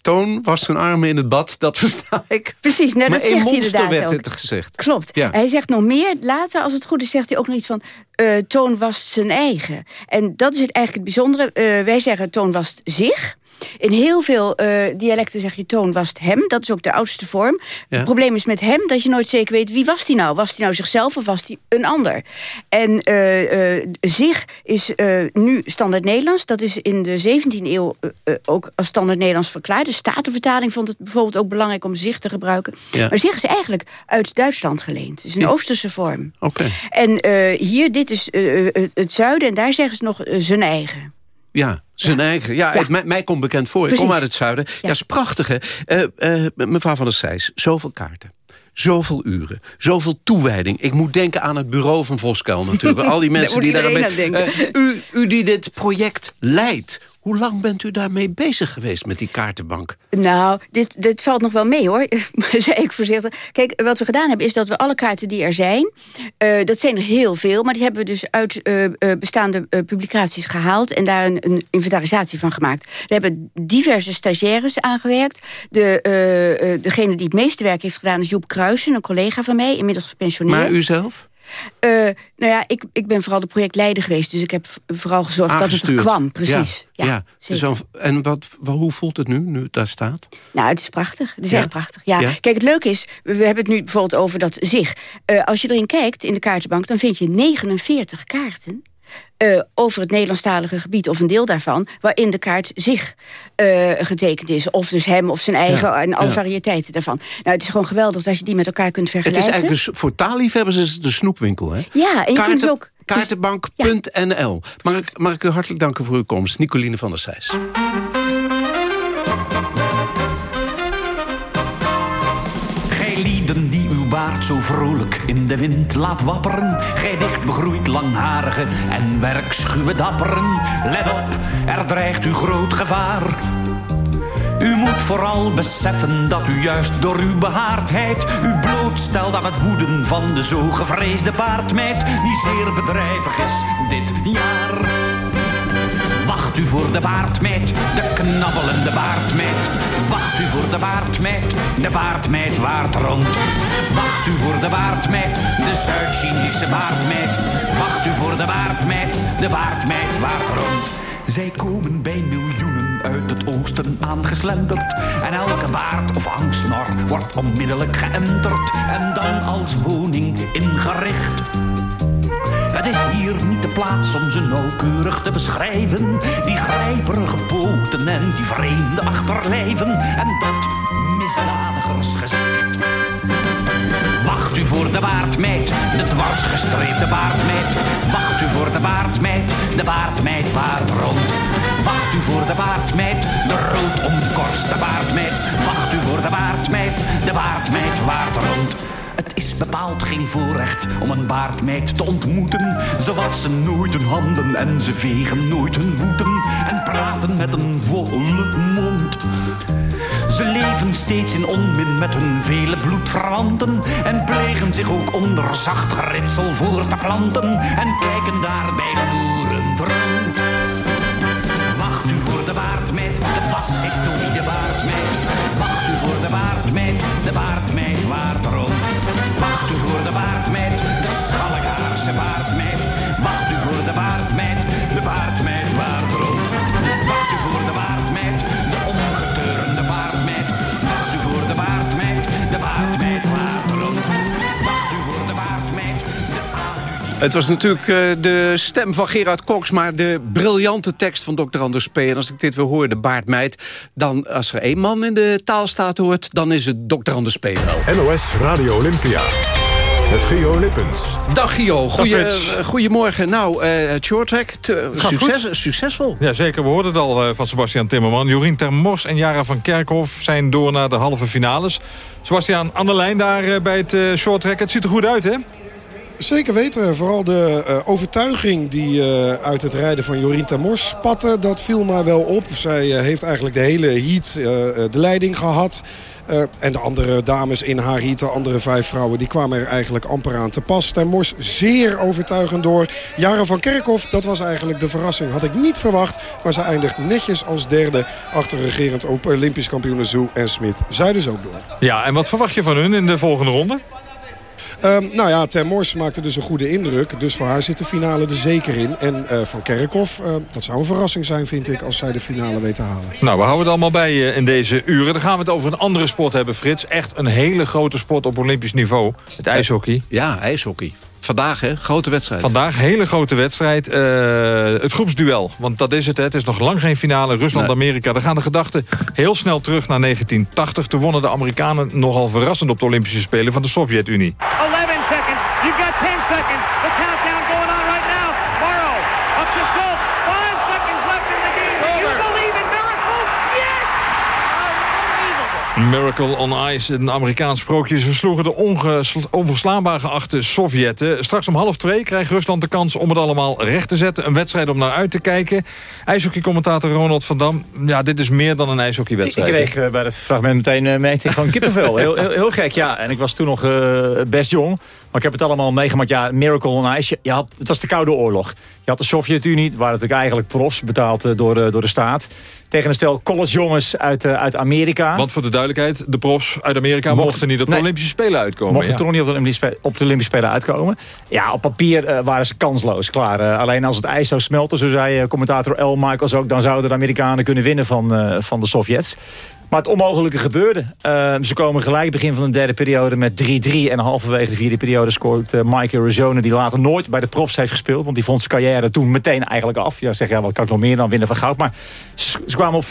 Toon was zijn armen in het bad, dat versta ik. Precies, nou, dat zegt hij monster inderdaad werd ook. het gezegd. Klopt. Ja. Hij zegt nog meer. Later, als het goed is, zegt hij ook nog iets van... eh, Toon was zijn eigen. En dat is het eigenlijk het bijzondere. Eh, wij zeggen Toon was zich. In heel veel eh, dialecten zeg je Toon was hem. Dat is ook de oudste vorm. Ja. Het probleem is met hem dat je nooit zeker weet... wie was hij nou? Was hij nou zichzelf of was hij een ander? En eh, eh, zich is nu standaard Nederlands. Dat is in de 17e eeuw ook als standaard Nederlands verklaard. De Statenvertaling vond het bijvoorbeeld ook belangrijk om zich te gebruiken. Ja. Maar zich is eigenlijk uit Duitsland geleend. Het is een Ja. Oosterse vorm. Oké. En hier, dit is het, het zuiden en daar zeggen ze nog zijn eigen. Ja, zijn eigen. Ja, Het, mij, mij komt bekend voor. Ik kom uit het zuiden. Ja, is prachtig, hè? Eh, eh, mevrouw van der Sijs, zoveel kaarten. Zoveel uren, zoveel toewijding. Ik moet denken aan het bureau van Voskuil natuurlijk. Al die mensen die daar... iedereen aan denken. Eh, u, u die dit project leidt, hoe lang bent u daarmee bezig geweest met die kaartenbank? Nou, dit, dit valt nog wel mee hoor, zei ik voorzichtig. Kijk, wat we gedaan hebben is dat we alle kaarten die er zijn... eh, dat zijn er heel veel, maar die hebben we dus uit eh, eh, bestaande publicaties gehaald... en daar een, een inventarisatie van gemaakt. Er hebben diverse stagiaires aangewerkt. De, degene die het meeste werk heeft gedaan is Joep Kruisen, een collega van mij... inmiddels gepensioneerd. Maar u zelf? Eh, nou ja, ik, ik ben vooral de projectleider geweest... dus ik heb vooral gezorgd dat het er kwam, precies. Ja, Ja, wel- en wat, wa- hoe voelt het nu, nu het daar staat? Nou, het is prachtig. Het is Ja? echt prachtig. Ja. Kijk, het leuke is, we we hebben het nu bijvoorbeeld over dat zich. Eh, als je erin kijkt in de kaartenbank, dan vind je 49 kaarten. Eh, over het Nederlandstalige gebied of een deel daarvan... waarin de kaart zich eh, getekend is. Of dus hem of zijn eigen Ja, en alle ja. variëteiten daarvan. Nou, het is gewoon geweldig als je die met elkaar kunt Het vergelijken. is eigenlijk een, s- voor taalliefhebbers is het de snoepwinkel, hè? Ja, en je kunt ook... dus- Kaartenbank.nl. Mag, ik, mag ik u hartelijk danken voor uw komst, Nicoline van der Sijs. Baard zo vrolijk in de wind laat wapperen. Gij dicht begroeid langharige en werkschuwe dapperen. Let op, er dreigt u groot gevaar. U moet vooral beseffen dat u juist door uw behaardheid u blootstelt aan het woeden van de zo gevreesde baardmeid, die zeer bedrijvig is dit jaar. Wacht u voor de baardmeid, de knabbelende baardmeid. Wacht u voor de baardmeid, de baardmeid waard rond. Wacht u voor de baardmeid, de Zuid-Chinese baardmeid. Wacht u voor de baardmeid, de baardmeid waard rond. Zij komen bij miljoenen uit het oosten aangeslenderd. En elke baard of angstsnor wordt onmiddellijk geënterd. En dan als woning ingericht. Het is hier niet de plaats om ze nauwkeurig te beschrijven. Die grijperige poten en die vreemde achterlijven. En dat misdadigersgezicht. Wacht u voor de baardmeid, de dwarsgestreepte baardmeid. Wacht u voor de baardmeid, de baardmeid waard rond. Wacht u voor de baardmeid, de rood omkorste. Wacht u voor de baardmeid, de baardmeid waard rond. Het is bepaald geen voorrecht om een baardmeid te ontmoeten. Ze wassen nooit hun handen en ze vegen nooit hun voeten. En praten met een volle mond. Ze leven steeds in onmin met hun vele bloedverwanten. En plegen zich ook onder zacht geritsel voor te planten. En kijken daarbij loerend rond. Wacht u voor de baardmeid, de fascistoïde baardmeid. Wacht u voor de baardmeid, de baardmeid Het was natuurlijk eh, de stem van Gerard Cox... maar de briljante tekst van Dr. Anders P. En als ik dit weer hoor, de baardmeid... dan als er één man in de taalstaat hoort... dan is het Dr. Anders P. wel. NOS Radio Olympia. Met Gio Lippens. Dag Gio, Goeie, eh, goedemorgen. Nou, eh, het short track, te- Gaat succes, goed. succesvol. Ja, zeker. We hoorden het al eh, van Sebastian Timmerman. Jorien Termors en Jara van Kerkhoff zijn door naar de halve finales. Sebastian, aan de lijn daar eh, bij het eh, short track. Het ziet er goed uit, hè? Zeker weten. Vooral de eh, overtuiging die eh, uit het rijden van Jorien Termors spatte, dat viel mij wel op. Zij eh, heeft eigenlijk de hele heat de leiding gehad. Eh, en de andere dames in haar heat, de andere vijf vrouwen, die kwamen er eigenlijk amper aan te pas. Termors zeer overtuigend door. Jara van Kerkhoff, dat was eigenlijk de verrassing. Had ik niet verwacht, maar ze eindigt netjes als derde achter regerend Olympisch kampioen Zoe en Smit. Zij dus ook door. Ja, en wat verwacht je van hun in de volgende ronde? Ehm, nou ja, Ter Mors maakte dus een goede indruk. Dus voor haar zit de finale er zeker in. En eh, Van Kerkhoff, eh, dat zou een verrassing zijn, vind ik... als zij de finale weet te halen. Nou, we houden het allemaal bij je in deze uren. Dan gaan we het over een andere sport hebben, Frits. Echt een hele grote sport op olympisch niveau. Het ijshockey. Ja, ijshockey. Vandaag, hè? Grote wedstrijd. Vandaag hele grote wedstrijd. Eh, het groepsduel. Want dat is het. Hè. Het is nog lang geen finale. Rusland-Amerika. Daar gaan de gedachten heel snel terug naar 1980. Toen wonnen de Amerikanen nogal verrassend op de Olympische Spelen van de Sovjet-Unie. 11 seconds. You've got 10 seconds. The countdown going on right now. Morrow up to Schultz. Miracle on Ice, een Amerikaans sprookje. Ze versloegen de onverslaanbaar geachte Sovjetten. Straks om half twee krijgt Rusland de kans om het allemaal recht te zetten. Een wedstrijd om naar uit te kijken. IJshockeycommentator Ronald van Dam. Ja, dit is meer dan een Ik ijshockeywedstrijd. kreeg eh, bij het fragment meteen uh, meteen gewoon kippenvel. Heel, heel, heel gek, ja. En ik was toen nog eh, best jong. Maar ik heb het allemaal meegemaakt. Ja, Miracle on Ice. Je, had, het was de Koude Oorlog. Je had de Sovjet-Unie. Het waren natuurlijk eigenlijk profs betaald eh, door, de- door de staat. Tegen een stel collegejongens uit, eh, uit Amerika. Want voor de duidelijkheid, de profs uit Amerika mochten niet op de nee. Olympische Spelen uitkomen. Mochten ja. toch niet op de, Olympische Spelen, op de Olympische Spelen uitkomen. Ja, op papier eh, waren ze kansloos, klaar. Eh, alleen als het ijs zou smelten, zo zei eh, commentator L. Michaels ook... dan zouden de Amerikanen kunnen winnen van, eh, van de Sovjets. Maar het onmogelijke gebeurde. Eh, ze komen gelijk begin van de derde periode met 3-3. En halverwege de vierde periode scoort uh, Mike Arizona... die later nooit bij de profs heeft gespeeld. Want die vond zijn carrière toen meteen eigenlijk af. Ja, zeg, ja, wat kan ik nog meer dan winnen van goud? Maar ze, ze kwamen op 4-3.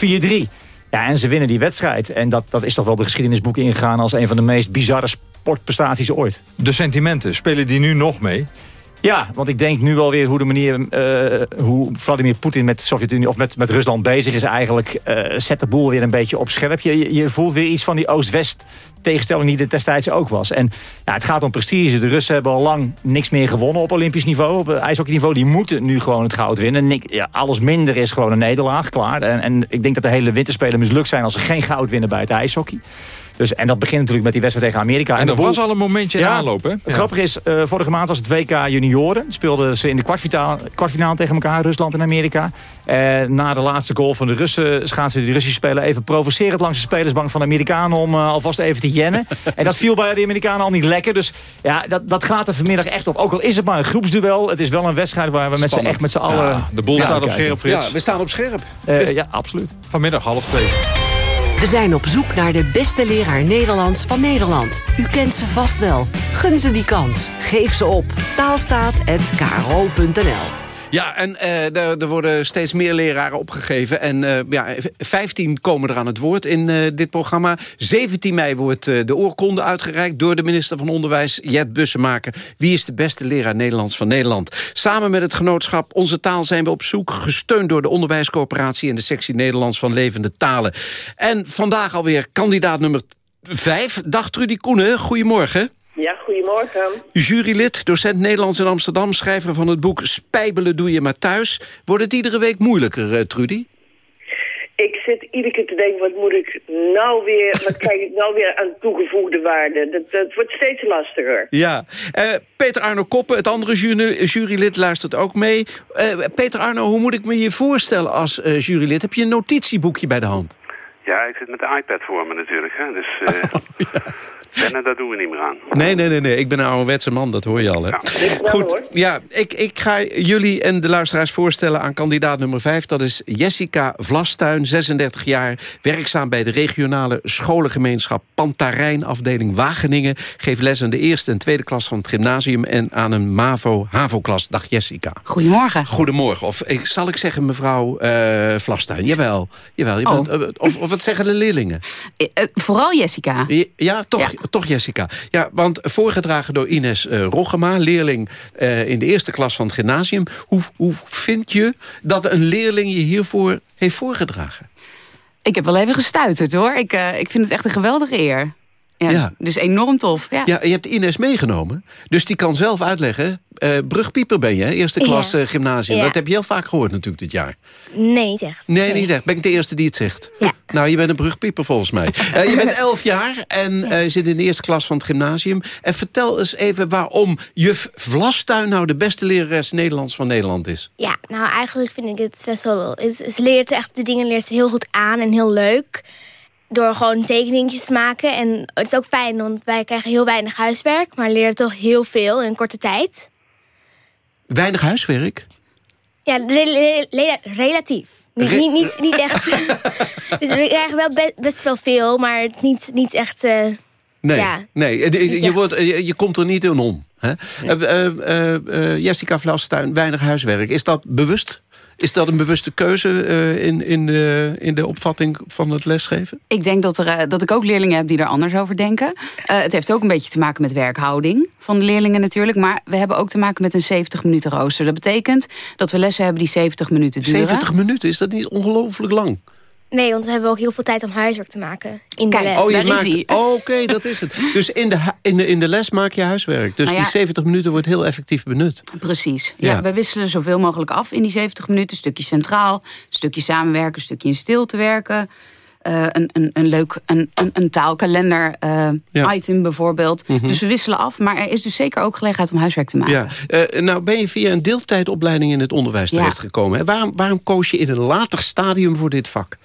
Ja, en ze winnen die wedstrijd. En dat, dat is toch wel de geschiedenisboeken ingegaan... als een van de meest bizarre sportprestaties ooit. De sentimenten, spelen die nu nog mee? Ja, want ik denk nu wel weer hoe de manier... eh, hoe Vladimir Poetin met de Sovjet-Unie of met, met Rusland bezig is eigenlijk... eh, zet de boel weer een beetje op scherp. Je, je- voelt weer iets van die Oost-West tegenstelling die er destijds ook was. En ja, het gaat om prestige. De Russen hebben al lang niks meer gewonnen op Olympisch niveau. Op eh, ijshockeyniveau. Die moeten nu gewoon het goud winnen. Nik- Ja, alles minder is gewoon een nederlaag, klaar. En, en ik denk dat de hele winterspelen mislukt zijn... als ze geen goud winnen bij het ijshockey. Dus, en dat begint natuurlijk met die wedstrijd tegen Amerika. En er boel- was al een momentje in Ja, aanloop, hè? Het Ja. grappige is, eh, vorige maand was het WK junioren. Speelden ze in de kwartfinale, kwartfinale tegen elkaar, Rusland en Amerika. Eh, na de laatste goal van de Russen schaatsen die Russische spelen even provocerend langs de spelersbank van de Amerikanen om eh, alvast even te jennen. en dat viel bij de Amerikanen al niet lekker. Dus ja, dat, dat gaat er vanmiddag echt op. Ook al is het maar een groepsduel, het is wel een wedstrijd waar we met z'n echt met z'n allen... Ja, de boel Ja, staat op kijken. scherp, Frits. Ja, we staan op scherp. Eh, ja, absoluut. Vanmiddag half twee. We zijn op zoek naar de beste leraar Nederlands van Nederland. U kent ze vast wel. Gun ze die kans. Geef ze op. Taalstaat.kro.nl Ja, en eh, er, worden steeds meer leraren opgegeven. En eh, ja, 15 komen er aan het woord in eh, dit programma. 17 mei wordt de oorkonde uitgereikt door de minister van Onderwijs, Jet Bussemaker. Wie is de beste leraar Nederlands van Nederland? Samen met het genootschap Onze Taal zijn we op zoek, gesteund door de Onderwijscoöperatie en de sectie Nederlands van Levende Talen. En vandaag alweer kandidaat nummer 5. Dag Trudy Koenen, goedemorgen. Ja, goedemorgen. Jurylid, docent Nederlands in Amsterdam... schrijver van het boek Spijbelen doe je maar thuis. Wordt het iedere week moeilijker, eh, Trudy? Ik zit iedere keer te denken, wat moet ik nou weer, wat krijg ik nou weer aan toegevoegde waarde? Dat, dat wordt steeds lastiger. Ja. Eh, Peter Arno Koppen, het andere jury- jurylid, luistert ook mee. Eh, Peter Arno, hoe moet ik me je voorstellen als eh, jurylid? Heb je een notitieboekje bij de hand? Ja, ik zit met de iPad voor me natuurlijk. Hè. Dus eh pennen, dat doen we niet meer aan. Nee, nee, nee, nee. Ik ben een ouderwetse man, dat hoor je al. Hè? Goed, ja, ik, ik ga jullie en de luisteraars voorstellen aan kandidaat nummer 5. Dat is Jessica Vlastuin, 36 jaar, werkzaam bij de regionale scholengemeenschap Pantarijn, afdeling Wageningen. Geeft les aan de eerste en tweede klas van het gymnasium en aan een MAVO-HAVO-klas. Dag Jessica. Goedemorgen. Goedemorgen. Of ik, zal ik zeggen mevrouw eh Vlastuin? Jawel. Jawel je Oh. bent, eh, of, of wat zeggen de leerlingen? Eh, vooral Jessica. Ja, toch, toch Jessica. Ja, want voorgedragen door Ines eh, Roggema, leerling eh, in de eerste klas van het gymnasium. Hoe, hoe vind je dat een leerling je hiervoor heeft voorgedragen? Ik heb wel even gestuiterd hoor. Ik, eh, ik vind het echt een geweldige eer. Ja, Ja. Dus enorm tof. Ja. Ja, je hebt Ines meegenomen, dus die kan zelf uitleggen. eh brugpieper ben je, eerste klas Ja. eh, gymnasium. Ja. Dat heb je heel vaak gehoord natuurlijk dit jaar. Nee, niet echt. Nee, niet echt. Ben ik de eerste die het zegt? Nou, je bent een brugpieper volgens mij. Eh, je bent elf jaar en eh, zit in de eerste klas van het gymnasium. En vertel eens even waarom juf Vlastuin nou de beste lerares Nederlands van Nederland is. Ja, nou eigenlijk vind ik het best wel... Ze ze leert echt de dingen leert ze heel goed aan en heel leuk. Door gewoon tekeningetjes te maken. En het is ook fijn, want wij krijgen heel weinig huiswerk. Maar leren toch heel veel in korte tijd. Weinig huiswerk. Ja, re- re- re- relatief. Niet, niet, niet, niet echt. dus we krijgen wel be- best wel veel, maar niet, niet echt... eh, Nee, Ja, nee eh, je, wordt, je, je komt er niet in om. Hè? Eh, eh, eh, eh, Jessica Vlastuin, weinig huiswerk. Is dat bewust? Is dat een bewuste keuze eh, in, in, de, in de opvatting van het lesgeven? Ik denk dat, er, eh, dat ik ook leerlingen heb die er anders over denken. Eh, het heeft ook een beetje te maken met werkhouding van de leerlingen natuurlijk. Maar we hebben ook te maken met een 70 minuten rooster. Dat betekent dat we lessen hebben die 70 minuten duren. 70 minuten, is dat niet ongelooflijk lang? Nee, want we hebben ook heel veel tijd om huiswerk te maken. In de les. Oh, je maakt. Oh, Oké, dat is het. Dus in de, in, de, in de les maak je huiswerk. Dus Nou ja. die 70 minuten wordt heel effectief benut. Precies. Ja. Ja. we wisselen zoveel mogelijk af in die 70 minuten. Een stukje centraal, een stukje samenwerken, een stukje in stilte werken. Eh, een, een, een leuk een, een, een taalkalender eh, Ja. item bijvoorbeeld. Mhm. Dus we wisselen af, maar er is dus zeker ook gelegenheid om huiswerk te maken. Ja. Eh, nou ben je via een deeltijdopleiding in het onderwijs Ja. terechtgekomen. Waarom, waarom koos je in een later stadium voor dit vak?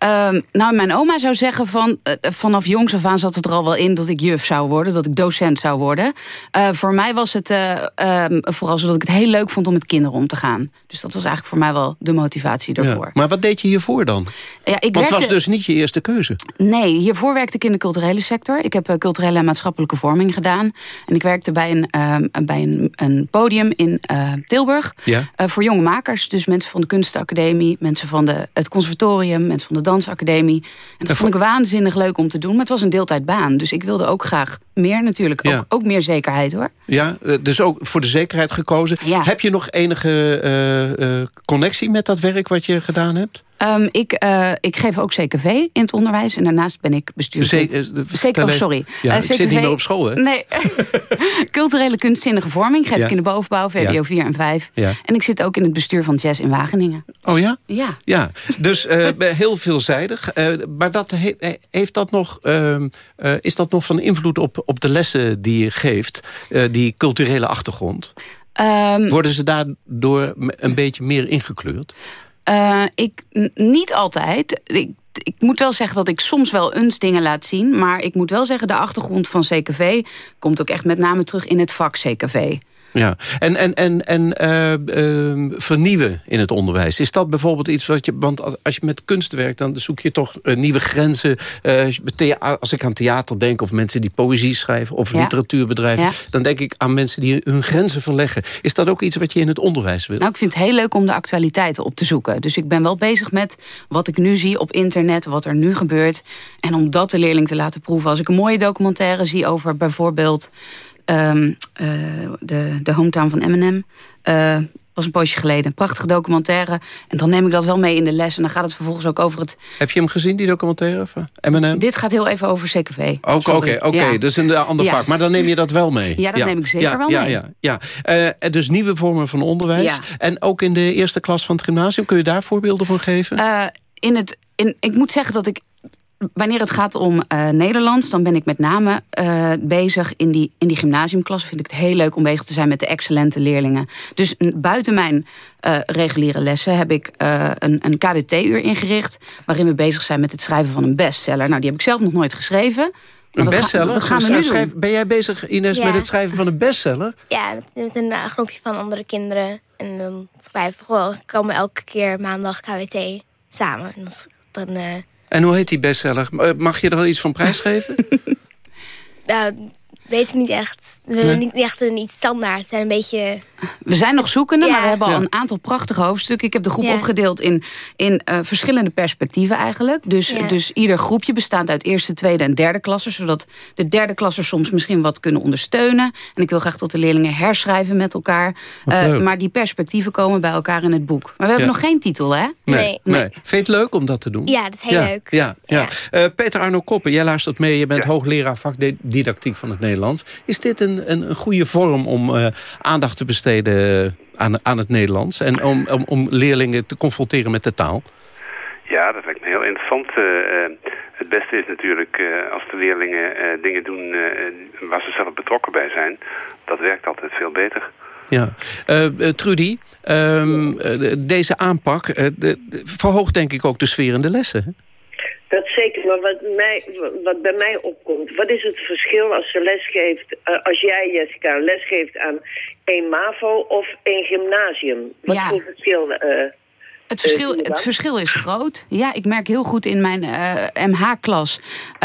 Ehm, nou, mijn oma zou zeggen van eh, vanaf jongs af aan zat het er al wel in dat ik juf zou worden, dat ik docent zou worden. Eh, voor mij was het eh, ehm, vooral zo dat ik het heel leuk vond om met kinderen om te gaan. Dus dat was eigenlijk voor mij wel de motivatie ervoor. Ja. Maar wat deed je hiervoor dan? Ja, ik Want het was werkte- dus niet je eerste keuze. Nee, hiervoor werkte ik in de culturele sector. Ik heb eh, culturele en maatschappelijke vorming gedaan. En ik werkte bij een, ehm, bij een, een podium in eh, Tilburg. Ja. eh, voor jonge makers. Dus mensen van de kunstacademie, mensen van de, het conservatorium, mensen van de dansacademie. En dat vond ik waanzinnig leuk om te doen. Maar het was een deeltijdbaan. Dus ik wilde ook graag meer natuurlijk. Ja. Ook, ook meer zekerheid hoor. Ja, eh, dus ook voor de zekerheid gekozen. Ja. Heb je nog enige eh, eh, connectie met dat werk wat je gedaan hebt? Ehm, ik, eh, ik geef ook CKV in het onderwijs. En daarnaast ben ik bestuurslid. Eh, de- Zeker, oh, sorry. Ja, Eh, ik zit niet meer op school, hè? Nee. Culturele kunstzinnige vorming geef Ja. ik in de bovenbouw, VWO Ja. 4 en 5. Ja. En ik zit ook in het bestuur van Jazz in Wageningen. Oh ja? Ja. Ja, dus eh, heel veelzijdig. Eh, maar dat he- he- heeft dat nog, ehm, eh, is dat nog van invloed op, op de lessen die je geeft? eh, die culturele achtergrond? Ehm, Worden ze daardoor een beetje meer ingekleurd? Eh, ik niet altijd. Ik, ik moet wel zeggen dat ik soms wel eens dingen laat zien. Maar ik moet wel zeggen, de achtergrond van CKV... komt ook echt met name terug in het vak CKV. Ja, en, en, en, en eh, ehm, vernieuwen in het onderwijs. Is dat bijvoorbeeld iets wat je... Want als je met kunst werkt, dan zoek je toch eh, nieuwe grenzen. Eh, als ik aan theater denk, of mensen die poëzie schrijven... of Ja. literatuurbedrijven, Ja. dan denk ik aan mensen die hun grenzen verleggen. Is dat ook iets wat je in het onderwijs wil? Nou, ik vind het heel leuk om de actualiteiten op te zoeken. Dus ik ben wel bezig met wat ik nu zie op internet, wat er nu gebeurt. En om dat de leerling te laten proeven. Als ik een mooie documentaire zie over bijvoorbeeld ehm, eh, de, de hometown van Eminem. eh, was een poosje geleden. Prachtige documentaire. En dan neem ik dat wel mee in de les. En dan gaat het vervolgens ook over het... Heb je hem gezien, die documentaire van Eminem? Dit gaat heel even over CKV. Oké, oké. Ja. Is een eh, ander Ja. vak. Maar dan neem je dat wel mee. Ja, dat neem ik zeker wel ja, mee. Ja, ja. En dus nieuwe vormen van onderwijs. En ook in de eerste klas van het gymnasium. Kun je daar voorbeelden van geven? In het, in, ik moet zeggen dat ik wanneer het gaat om eh, Nederlands, dan ben ik met name eh, bezig in die, in die gymnasiumklasse. Vind ik het heel leuk om bezig te zijn met de excellente leerlingen. Dus buiten mijn eh, reguliere lessen heb ik eh, een, een KDT-uur ingericht. Waarin we bezig zijn met het schrijven van een bestseller. Nou, die heb ik zelf nog nooit geschreven. Een dat bestseller? dat gaan we nu Schrijf- doen. Ben jij bezig, Ines, Ja. met het schrijven van een bestseller? Ja, met, met een groepje van andere kinderen. En dan schrijven we gewoon, komen elke keer maandag KWT samen. En dat En hoe heet die bestseller? Eh, Mag je er al iets van prijsgeven? nou, weet ik niet echt. We Nee? willen niet echt een iets standaard. Het zijn een beetje... We zijn nog zoekende, maar we hebben al Ja. een aantal prachtige hoofdstukken. Ik heb de groep Ja. opgedeeld in, in eh, verschillende perspectieven eigenlijk. Dus, Ja. dus ieder groepje bestaat uit eerste, tweede en derde klassers. Zodat de derde klassers soms misschien wat kunnen ondersteunen. En ik wil graag tot de leerlingen herschrijven met elkaar. Eh, maar die perspectieven komen bij elkaar in het boek. Maar we hebben Ja. nog geen titel, hè? Nee, nee. Vind je het leuk om dat te doen? Ja, dat is heel ja, leuk. Ja, ja. Eh, Peter Arno Koppen, jij luistert mee. Je bent hoogleraar vakdidactiek van het Nederlands. Is dit een, een, een goede vorm om eh, aandacht te besteden aan, aan het Nederlands? En om, om, om leerlingen te confronteren met de taal? Ja, dat lijkt me heel interessant. Eh, eh, het beste is natuurlijk eh, als de leerlingen eh, dingen doen eh, waar ze zelf betrokken bij zijn. Dat werkt altijd veel beter. Ja. Eh, eh, Trudy, ehm, eh, deze aanpak eh, verhoogt denk ik ook de sfeer in de lessen. Dat zeker, maar wat, mij, wat bij mij opkomt... wat is het verschil als ze lesgeeft... eh, als jij, Jessica, lesgeeft aan één MAVO of één gymnasium? Wat Ja. voor verschil... eh, Het verschil, eh, je het verschil is groot. Ja, ik merk heel goed in mijn MH-klas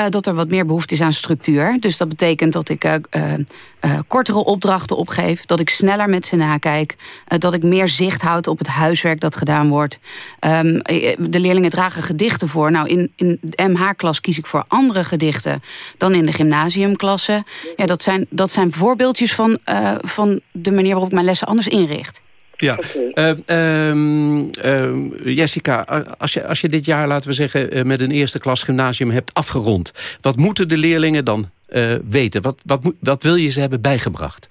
dat er wat meer behoefte is aan structuur. Dus dat betekent dat ik eh, eh, eh, kortere opdrachten opgeef. Dat ik sneller met ze nakijk. eh, dat ik meer zicht houd op het huiswerk dat gedaan wordt. Ehm, eh, de leerlingen dragen gedichten voor. Nou, in, in de MH-klas kies ik voor andere gedichten dan in de gymnasiumklasse. Ja, dat zijn, dat zijn voorbeeldjes van, eh, van de manier waarop ik mijn lessen anders inricht. Ja. Eh, ehm, ehm, Jessica, als je, als je dit jaar, laten we zeggen... eh, met een eerste klas gymnasium hebt afgerond... wat moeten de leerlingen dan eh, weten? Wat, wat, moet, wat wil je ze hebben bijgebracht?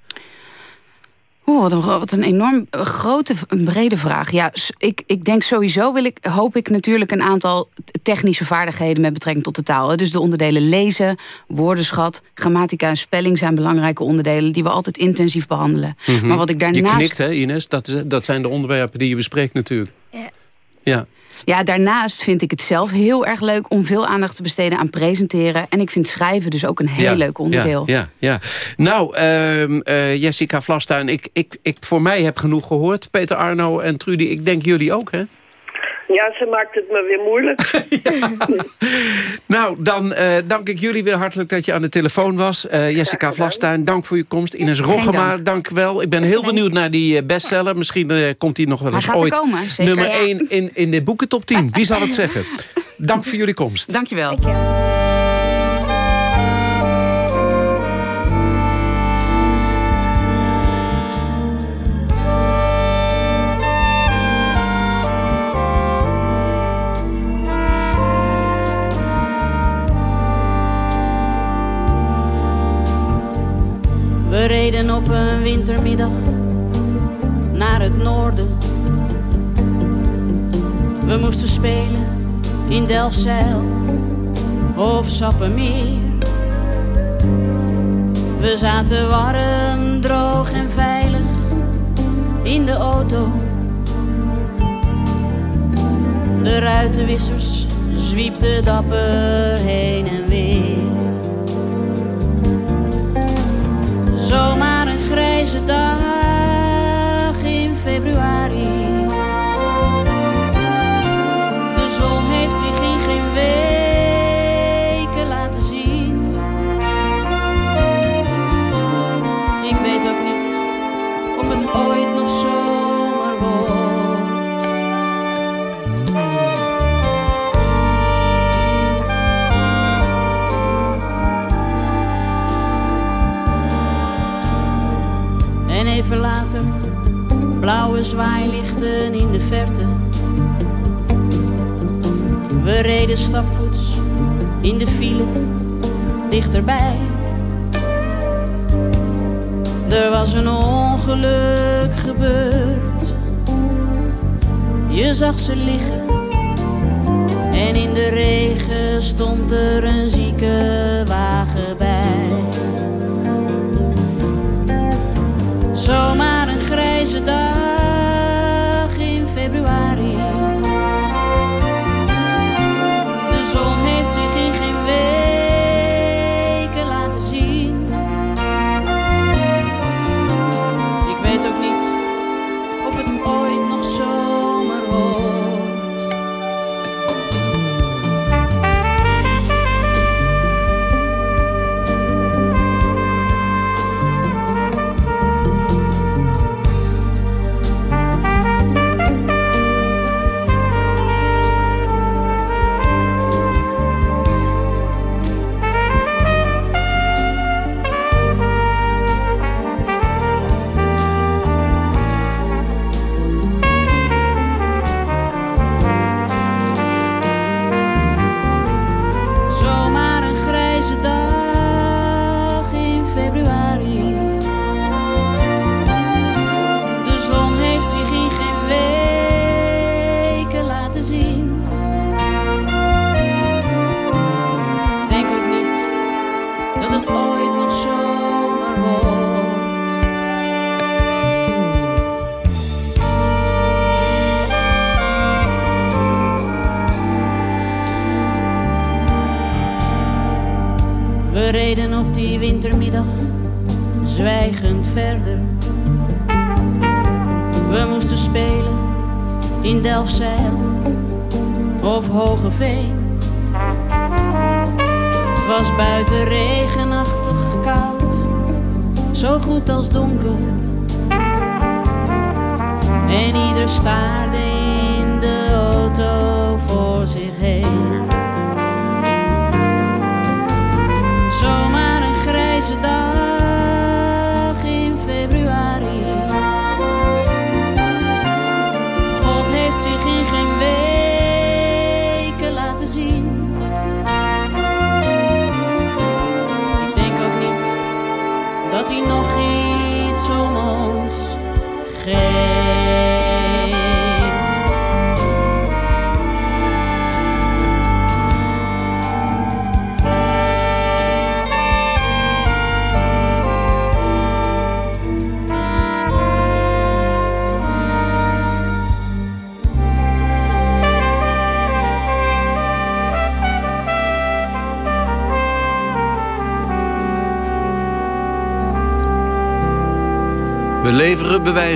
Oeh, wat een, wat een enorm eh, grote, een brede vraag. Ja, ik, ik denk sowieso wil ik, hoop ik natuurlijk een aantal technische vaardigheden met betrekking tot de taal. hè. Dus de onderdelen lezen, woordenschat, grammatica en spelling zijn belangrijke onderdelen die we altijd intensief behandelen. Mhm. Maar wat ik daarnaast. Je knikt, hè, Ines? Dat, is- dat zijn de onderwerpen die je bespreekt natuurlijk. Ja. Ja. Ja, daarnaast vind ik het zelf heel erg leuk om veel aandacht te besteden aan presenteren. En ik vind schrijven dus ook een heel Ja, leuk onderdeel. Ja, ja, ja. Nou, ehm, eh, Jessica Vlastuin, ik, ik, ik voor mij heb genoeg gehoord. Peter Arno en Trudy, ik denk jullie ook, hè? Ja, ze maakt het me weer moeilijk. Nou, dan eh, dank ik jullie weer hartelijk dat je aan de telefoon was. Eh, Jessica Vlastuin, dank voor je komst. Ines Roggema, dank. dank. wel. Ik ben heel benieuwd naar die eh, bestseller. Misschien komt die nog wel eens ooit komen, zeker. nummer Ja. 1 in, in de boekentop 10. Wie zal het zeggen? Dank voor jullie komst. Dankjewel. We reden op een wintermiddag naar het noorden. We moesten spelen in Delfzijl of Sappemeer. We zaten warm, droog en veilig in de auto. De ruitenwissers zwiepten dapper heen en weer. Zomaar een grijze dag in februari. Even blauwe zwaailichten in de verte. We reden stapvoets in de file dichterbij. Er was een ongeluk gebeurd. Je zag ze liggen. En in de regen stond er een ziekenwagen bij. Zomaar een grijze dag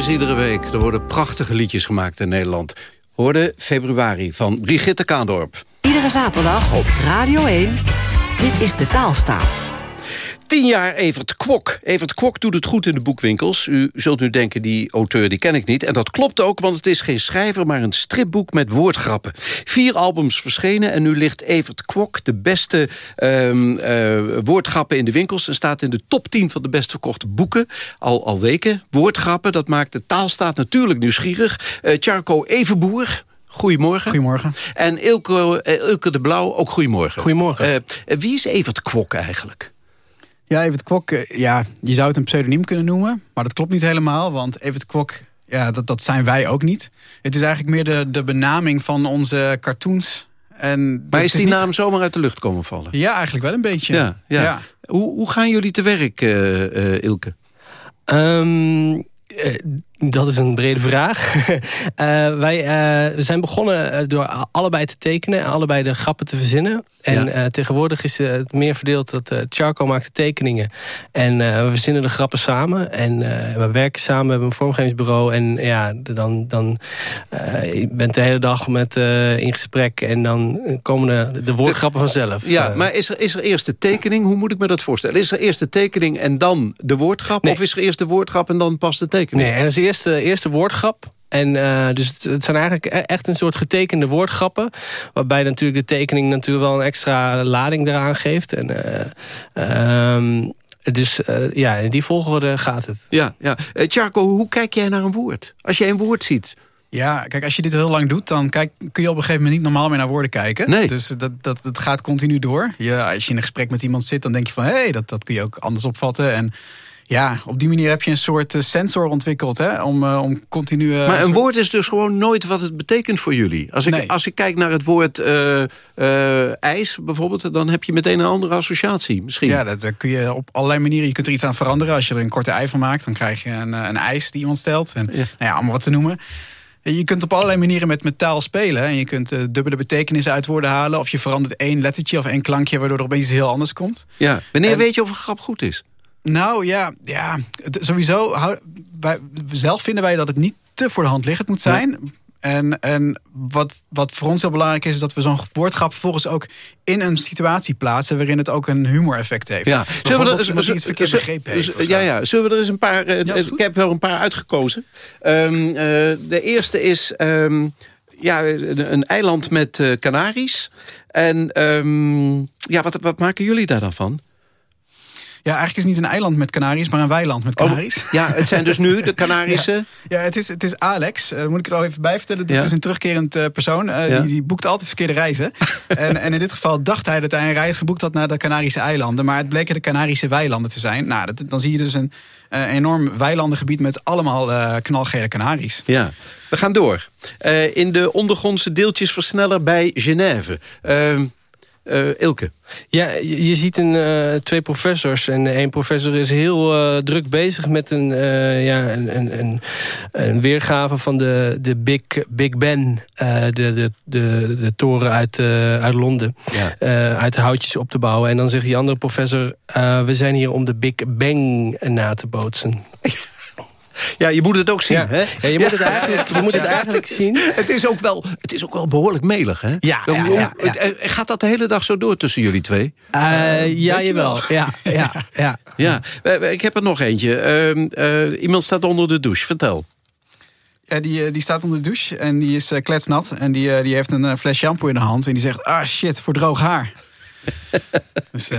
iedere week. Er worden prachtige liedjes gemaakt in Nederland. Hoorde februari van Brigitte Kaandorp. Iedere zaterdag op Radio 1. Dit is de taalstaat. Tien jaar Evert Kwok. Evert Kwok doet het goed in de boekwinkels. U zult nu denken, die auteur die ken ik niet. En dat klopt ook, want het is geen schrijver... maar een stripboek met woordgrappen. Vier albums verschenen en nu ligt Evert Kwok... de beste um, uh, woordgrappen in de winkels... en staat in de top 10 van de best verkochte boeken. Al, al weken. Woordgrappen, dat maakt de taalstaat natuurlijk nieuwsgierig. Uh, Charco Evenboer, Goedemorgen. Goedemorgen. En Ilke, Ilke de Blauw, ook goedemorgen. Goedemorgen. Uh, wie is Evert Kwok eigenlijk? Ja, Evert Kwok, ja, je zou het een pseudoniem kunnen noemen. Maar dat klopt niet helemaal, want Evert Kwok, ja, dat, dat zijn wij ook niet. Het is eigenlijk meer de, de benaming van onze cartoons. En maar is die is naam zomaar uit de lucht komen vallen? Ja, eigenlijk wel een beetje. Ja, ja. ja. Hoe, hoe gaan jullie te werk, uh, uh, Ilke? Um, dat is een brede vraag. uh, wij uh, zijn begonnen door allebei te tekenen... en allebei de grappen te verzinnen. En ja. uh, tegenwoordig is het meer verdeeld dat Charco maakt de tekeningen. En we verzinnen de grappen samen. En we werken samen, we hebben een vormgevingsbureau. En ja, dan, dan je bent de hele dag met, in gesprek. En dan komen de, de woordgrappen vanzelf. Ja, maar is er, is er eerst de tekening? Hoe moet ik me dat voorstellen? Is er eerst de tekening en dan de woordgrap? Nee. Of is er eerst de woordgrap en dan pas de tekening? Nee, er is eerste, eerste woordgrap. En uh, dus het, het, zijn eigenlijk echt een soort getekende woordgrappen. Waarbij natuurlijk de tekening natuurlijk wel een extra lading eraan geeft. En, uh, um, dus uh, ja, in die volgorde gaat het. Ja, ja. Charco, hoe kijk jij naar een woord? Als jij een woord ziet... Ja, kijk, als je dit heel lang doet, dan kijk, kun je op een gegeven moment niet normaal meer naar woorden kijken. Nee. Dus dat, dat, dat gaat continu door. Je, als je in een gesprek met iemand zit, dan denk je van... hé, hey, dat, dat kun je ook anders opvatten. En ja, op die manier heb je een soort sensor ontwikkeld hè, om, uh, om continu... Uh, maar een woord is dus gewoon nooit wat het betekent voor jullie. Als ik, nee. als ik kijk naar het woord uh, ijs bijvoorbeeld... dan heb je meteen een andere associatie misschien. Ja, dat kun je op allerlei manieren... je kunt er iets aan veranderen. Als je er een korte ei van maakt... dan krijg je een, een ijs die iemand stelt. En, ja. Nou ja, allemaal wat te noemen. Je kunt op allerlei manieren met, met taal spelen. En je kunt uh, dubbele betekenissen uit woorden halen. Of je verandert één lettertje of één klankje... waardoor er opeens iets heel anders komt. Ja. Wanneer en, weet je of een grap goed is? Nou ja, ja het, sowieso. Hou, wij, zelf vinden wij dat het niet te voor de hand liggend moet zijn. Ja. En, en wat, wat voor ons heel belangrijk is, is dat we zo'n woordgrap vervolgens ook in een situatie plaatsen waarin het ook een humor-effect heeft. Ja. Zullen we er, iets verkeerd begrepen heeft. Ja, ja. Zullen we er eens een paar. Uh, ja, ik heb er een paar uitgekozen. Um, uh, de eerste is. Um, ja, een, een eiland met uh, Canaries. En um, ja, wat, wat maken jullie daar dan van? Ja, eigenlijk is het niet een eiland met Canaries, maar een weiland met Canaries. Oh, ja, het zijn dus nu de Canarische... ja, ja, het, is, het is Alex. Uh, moet ik er al even bij vertellen. Dit ja. is een terugkerend uh, persoon. Uh, ja. die, die boekt altijd verkeerde reizen. en, en in dit geval dacht hij dat hij een reis geboekt had naar de Canarische eilanden. Maar het bleken de Canarische weilanden te zijn. Nou, dat, dan zie je dus een enorm weilandengebied met allemaal knalgele Canaries. Ja, we gaan door. in de ondergrondse deeltjesversneller bij Genève... Uh, Ilke. Ja, je, ziet een, uh, twee professors. En één professor is heel uh, druk bezig met een, ja, een, een, een, weergave van de, de Big, Big Ben. de, de, de, de toren uit, uit Londen. Ja. uit houtjes op te bouwen. En dan zegt die andere professor... we zijn hier om de Big Bang na te bootsen. Ja, je moet het ook zien. Ja. Hè? Ja, je moet het eigenlijk, je moet het eigenlijk het is, zien. Het is, ook wel, het is ook wel behoorlijk melig, hè? Ja, ja, ja, ja. Gaat dat de hele dag zo door tussen jullie twee? Uh, ja, jawel. Ja, ja, ja. ja. Ik heb er nog eentje. Uh, uh, iemand staat onder de douche. Vertel. Ja, die, die staat onder de douche en die is kletsnat. En die, die heeft een fles shampoo in de hand. En die zegt, ah shit, voor droog haar. dus...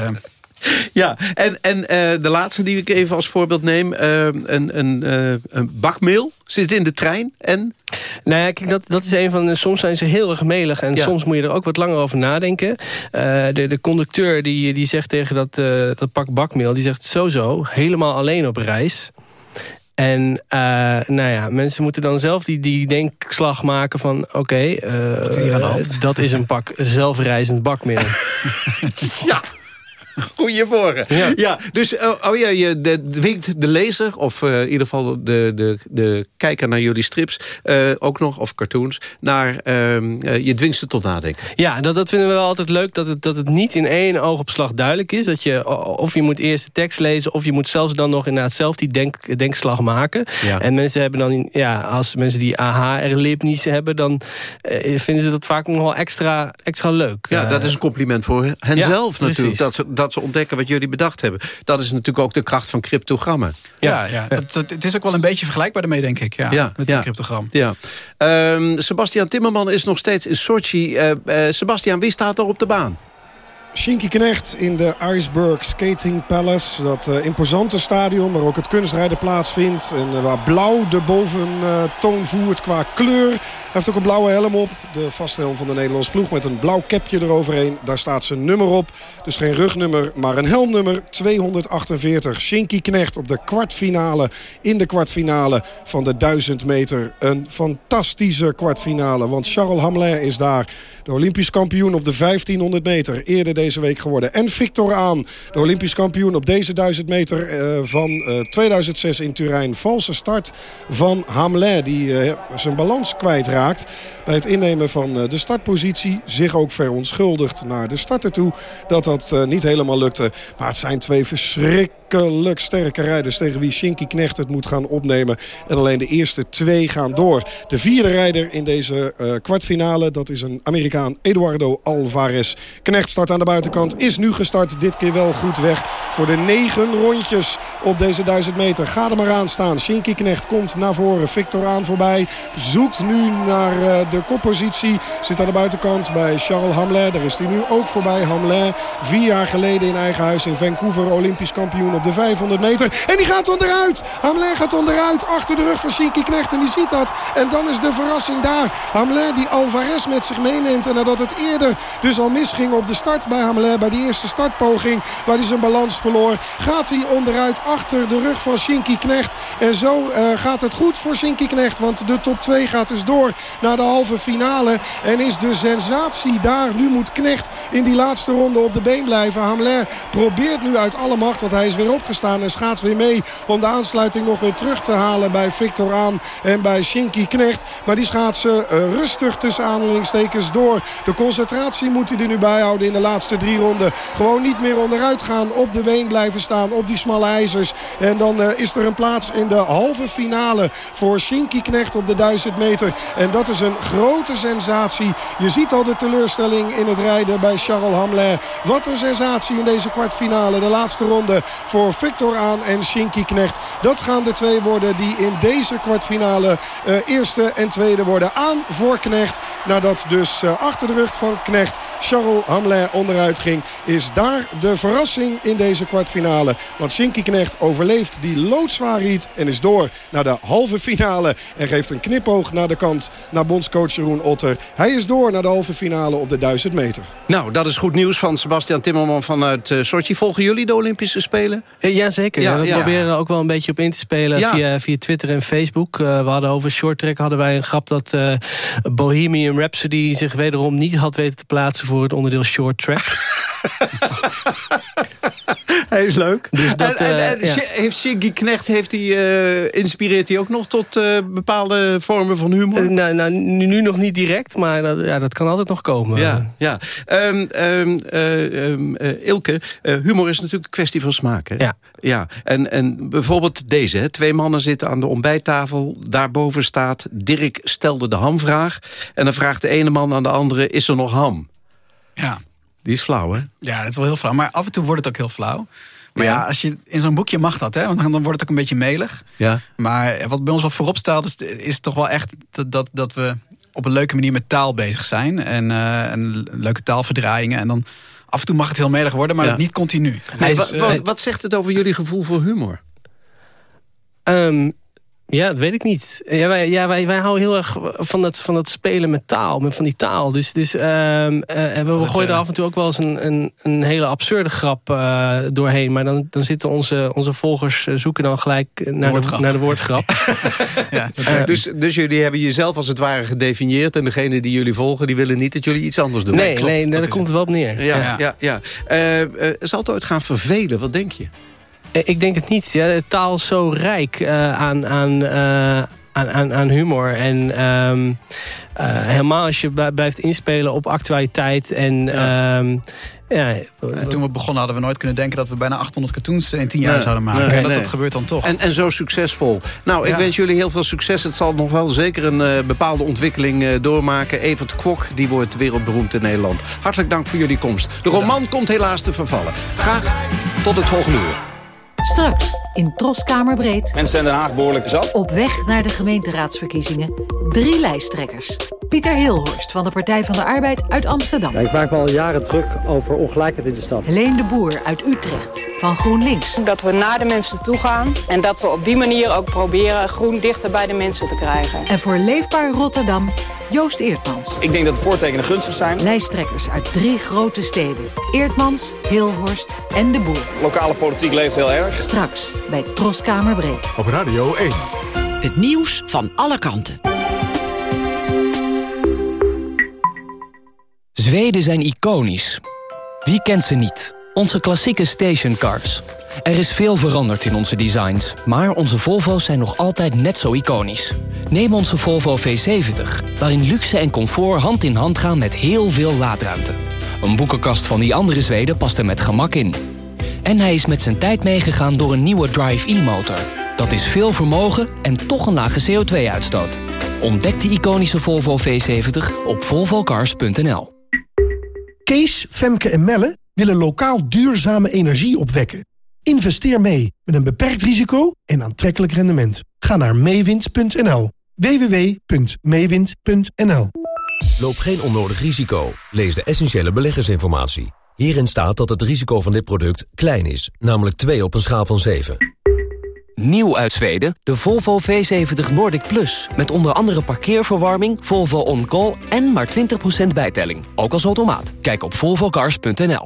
Ja, en, en uh, de laatste die ik even als voorbeeld neem. Uh, een, een, uh, een bakmeel zit in de trein en... Nou ja, kijk, dat, dat is een van de... Soms zijn ze heel erg melig en ja. soms moet je er ook wat langer over nadenken. de, de conducteur die, die zegt tegen dat, dat pak bakmeel... die zegt sowieso helemaal alleen op reis... En uh, nou ja, mensen moeten dan zelf die, die denkslag maken van... oké, okay, uh, dat is een pak zelfreizend bakmeel. ja. Goedemorgen. Ja. ja, dus oh, oh ja, je de, dwingt de lezer, of uh, in ieder geval de, de, de kijker naar jullie strips, uh, ook nog, of cartoons, naar, uh, je dwingt ze tot nadenken. Ja, dat, dat vinden we wel altijd leuk, dat het, dat het niet in één oogopslag duidelijk is. Dat je, of je moet eerst de tekst lezen, of je moet zelfs dan nog inderdaad zelf die denk, denkslag maken. Ja. En mensen hebben dan, ja, als mensen die aha-erlebnis hebben, dan vinden ze dat vaak nog wel extra, extra leuk. Ja, dat is een compliment voor hen ja, zelf natuurlijk. Dat, dat dat ze ontdekken wat jullie bedacht hebben. Dat is natuurlijk ook de kracht van cryptogrammen. Ja, ja, Dat, dat- het is ook wel een beetje vergelijkbaar daarmee, denk ik. Ja, Ja, met ja. cryptogram. Ja. Ehm, Sebastian Timmerman is nog steeds in Sochi. Eh, eh, Sebastian, wie staat er op de baan? Shinky Knecht in de Iceberg Skating Palace. Dat eh, imposante stadion waar ook het kunstrijden plaatsvindt. En waar blauw de boventoon voert qua kleur. Heeft ook een blauwe helm op. De vaste helm van de Nederlandse ploeg met een blauw capje eroverheen. Daar staat zijn nummer op. Dus geen rugnummer, maar een helmnummer. 248. Shinky Knecht op de kwartfinale. In de kwartfinale van de 1000 meter. Een fantastische kwartfinale. Want Charles Hamelin is daar. De Olympisch kampioen op de 1500 meter. Eerder deze week geworden. En Victor Aan. De Olympisch kampioen op deze 1000 meter eh, van eh, 2006 in Turijn. Valse start van Hamelin. Die eh, zijn balans kwijtraakt. Bij het innemen van eh, de startpositie. Zich ook verontschuldigt naar de starter toe. Dat dat eh, niet helemaal lukte. Maar het zijn twee verschrikkelijk sterke rijders. Tegen wie Shinky Knecht het moet gaan opnemen. En alleen de eerste twee gaan door. De vierde rijder in deze eh, kwartfinale. Dat is een Amerikaan Eduardo Alvarez. Knecht start aan de buitenkant. Is nu gestart. Dit keer wel goed weg. Voor de negen rondjes op deze 1000 meter. Ga er maar aan staan. Shinky Knecht komt naar voren. Victor aan voorbij. Zoekt nu naar eh, de koppositie. Zit aan de buitenkant bij Charles Hamelin. Daar is hij nu ook voorbij. Hamelin vier jaar geleden in eigen huis in Vancouver. Olympisch kampioen op de 500 meter. En die gaat onderuit. Hamelin gaat onderuit. Achter de rug van Shinky Knecht. En die ziet dat. En dan is de verrassing daar. Hamelin die Alvarez met zich meeneemt. En nadat het eerder dus al misging op de start bij Hamelin. Bij die eerste startpoging waar hij zijn balans verloor. Gaat hij onderuit achter de rug van Shinky Knecht. En zo eh, gaat het goed voor Shinky Knecht. Want de top 2 gaat dus door naar de halve finale. En is de sensatie daar. Nu moet Knecht in die laatste ronde op de been blijven. Hamelin probeert nu uit alle macht. Want hij is weer opgestaan en schaats weer mee. Om de aansluiting nog weer terug te halen bij Victor Aan en bij Shinky Knecht. Maar die schaatsen eh, rustig tussen aanhalingstekens door. De concentratie moet hij er nu bij houden in de laatste drie ronden. Gewoon niet meer onderuit gaan. Op de been blijven staan op die smalle ijzers. En dan eh, is er een plaats in de halve finale voor Shinky Knecht op de 1000 meter. En dat is een grote sensatie. Je ziet al de teleurstelling in het rijden bij Charles Hamelin. Wat een sensatie in deze kwartfinale. De laatste ronde voor Victor Aan en Shinky Knecht. Dat gaan de twee worden die in deze kwartfinale eh, eerste en tweede worden. Aan voor Knecht. Nadat dus eh, achter de rug van Knecht Charles Hamelin onderuit ging. Is daar de verrassing in deze kwartfinale. Want Shinky Knecht overleeft die loodzwaar en is door naar de halve finale. En geeft een knipoog naar de kant naar bondscoach Jeroen Otter. Hij is door naar de halve finale op de 1000 meter. Nou, dat is goed nieuws van Sebastian Timmerman vanuit eh, Sochi. Volgen jullie de Olympische Spelen? Eh, Jazeker, ja, Ja, we ja. proberen er ook wel een beetje op in te spelen Ja. via, via Twitter en Facebook. Eh, we hadden over short track hadden wij een grap dat eh, Bohemian Rhapsody zich wederom niet had weten te plaatsen voor het onderdeel short track. Hij is leuk. Dus dat, en, en, en ja. Sh- heeft Shinky Knecht, heeft hij, eh, inspireert hij ook nog tot eh, bepaalde vormen van humor? Eh, nou, nou, nu, nu nog niet direct, maar dat, ja, dat kan altijd nog komen. Ja, ja. Ehm, ehm, eh, ehm, eh, Ilke, eh, humor is natuurlijk een kwestie van smaak. Hè? Ja. ja. En, en bijvoorbeeld deze. Hè? Twee mannen zitten aan de ontbijttafel. Daarboven staat, Dirk stelde de hamvraag. En dan vraagt de ene man aan de andere, is er nog ham? Ja. Die is flauw, hè? Ja, dat is wel heel flauw. Maar af en toe wordt het ook heel flauw. Maar ja, als je, in zo'n boekje mag dat, hè? Want dan dan wordt het ook een beetje melig. Ja. Maar wat bij ons wel voorop staat, is, is toch wel echt dat, dat, dat we op een leuke manier met taal bezig zijn. En, eh, en leuke taalverdraaiingen. En dan af en toe mag het heel melig worden, maar Ja. niet continu. Nee, Dus, wat, wat, wat zegt het over jullie gevoel voor humor? Ehm, ja, dat weet ik niet. Ja, wij, ja, wij, wij houden heel erg van dat, van dat spelen met taal, met van die taal. Dus, dus ehm, eh, en we gooien er af en toe ook wel eens een, een, een hele absurde grap eh, doorheen. Maar dan, dan zitten onze, onze volgers eh, zoeken dan gelijk naar de, woordgrap. naar de woordgrap. ja, Eh, dus, dus jullie hebben jezelf als het ware gedefinieerd... en degene die jullie volgen, die willen niet dat jullie iets anders doen. nee, klopt, nee, dat daar komt het wel op neer. Ja, Ja. ja. ja, Eh, eh, zal het ooit gaan vervelen? Wat denk je? Eh, Ik denk het niet. Ja, de taal is zo rijk eh, aan, aan, eh, aan, aan, aan humor. En ehm, helemaal als je blijft inspelen op actualiteit. En ja. Ehm, ja, toen we begonnen hadden we nooit kunnen denken... dat we bijna 800 cartoons in 10 jaar zouden maken. en dat, dat gebeurt dan toch. En, en zo succesvol. Nou, ik wens jullie heel veel succes. Het zal nog wel zeker een bepaalde ontwikkeling doormaken. Evert Kwok, die wordt wereldberoemd in Nederland. Hartelijk dank voor jullie komst. De roman komt helaas te vervallen. Graag tot het volgende uur. Straks in Troskamerbreed. Mensen zijn Den Haag behoorlijk zat. Op weg naar de gemeenteraadsverkiezingen. Drie lijsttrekkers. Pieter Hilhorst van de Partij van de Arbeid uit Amsterdam. Ja, ik maak me al jaren druk over ongelijkheid in de stad. Leen de Boer uit Utrecht van GroenLinks. Dat we naar de mensen toe gaan en dat we op die manier ook proberen groen dichter bij de mensen te krijgen. En voor Leefbaar Rotterdam Joost Eertmans. Ik denk dat de voortekenen gunstig zijn. Lijsttrekkers uit drie grote steden. Eertmans, Hilhorst en De Boer. Lokale politiek leeft heel erg. Straks bij Troskamerbreed. Op Radio 1. Het nieuws van alle kanten. Zweden zijn iconisch. Wie kent ze niet? Onze klassieke stationcars. Er is veel veranderd in onze designs, maar onze Volvo's zijn nog altijd net zo iconisch. Neem onze Volvo V70, waarin luxe en comfort hand in hand gaan met heel veel laadruimte. Een boekenkast van die andere Zweden past er met gemak in. En hij is met zijn tijd meegegaan door een nieuwe Drive-E-motor. Dat is veel vermogen en toch een lage CO2-uitstoot. Ontdek de iconische Volvo V70 op volvocars.nl. Kees, Femke en Melle willen lokaal duurzame energie opwekken. Investeer mee met een beperkt risico en aantrekkelijk rendement. Ga naar meewind.nl. www.meewind.nl Loop geen onnodig risico. Lees de essentiële beleggersinformatie. Hierin staat dat het risico van dit product klein is, namelijk 2 op een schaal van 7. Nieuw uit Zweden, de Volvo V70 Nordic Plus. Met onder andere parkeerverwarming, Volvo On Call en maar 20% bijtelling. Ook als automaat. Kijk op volvocars.nl.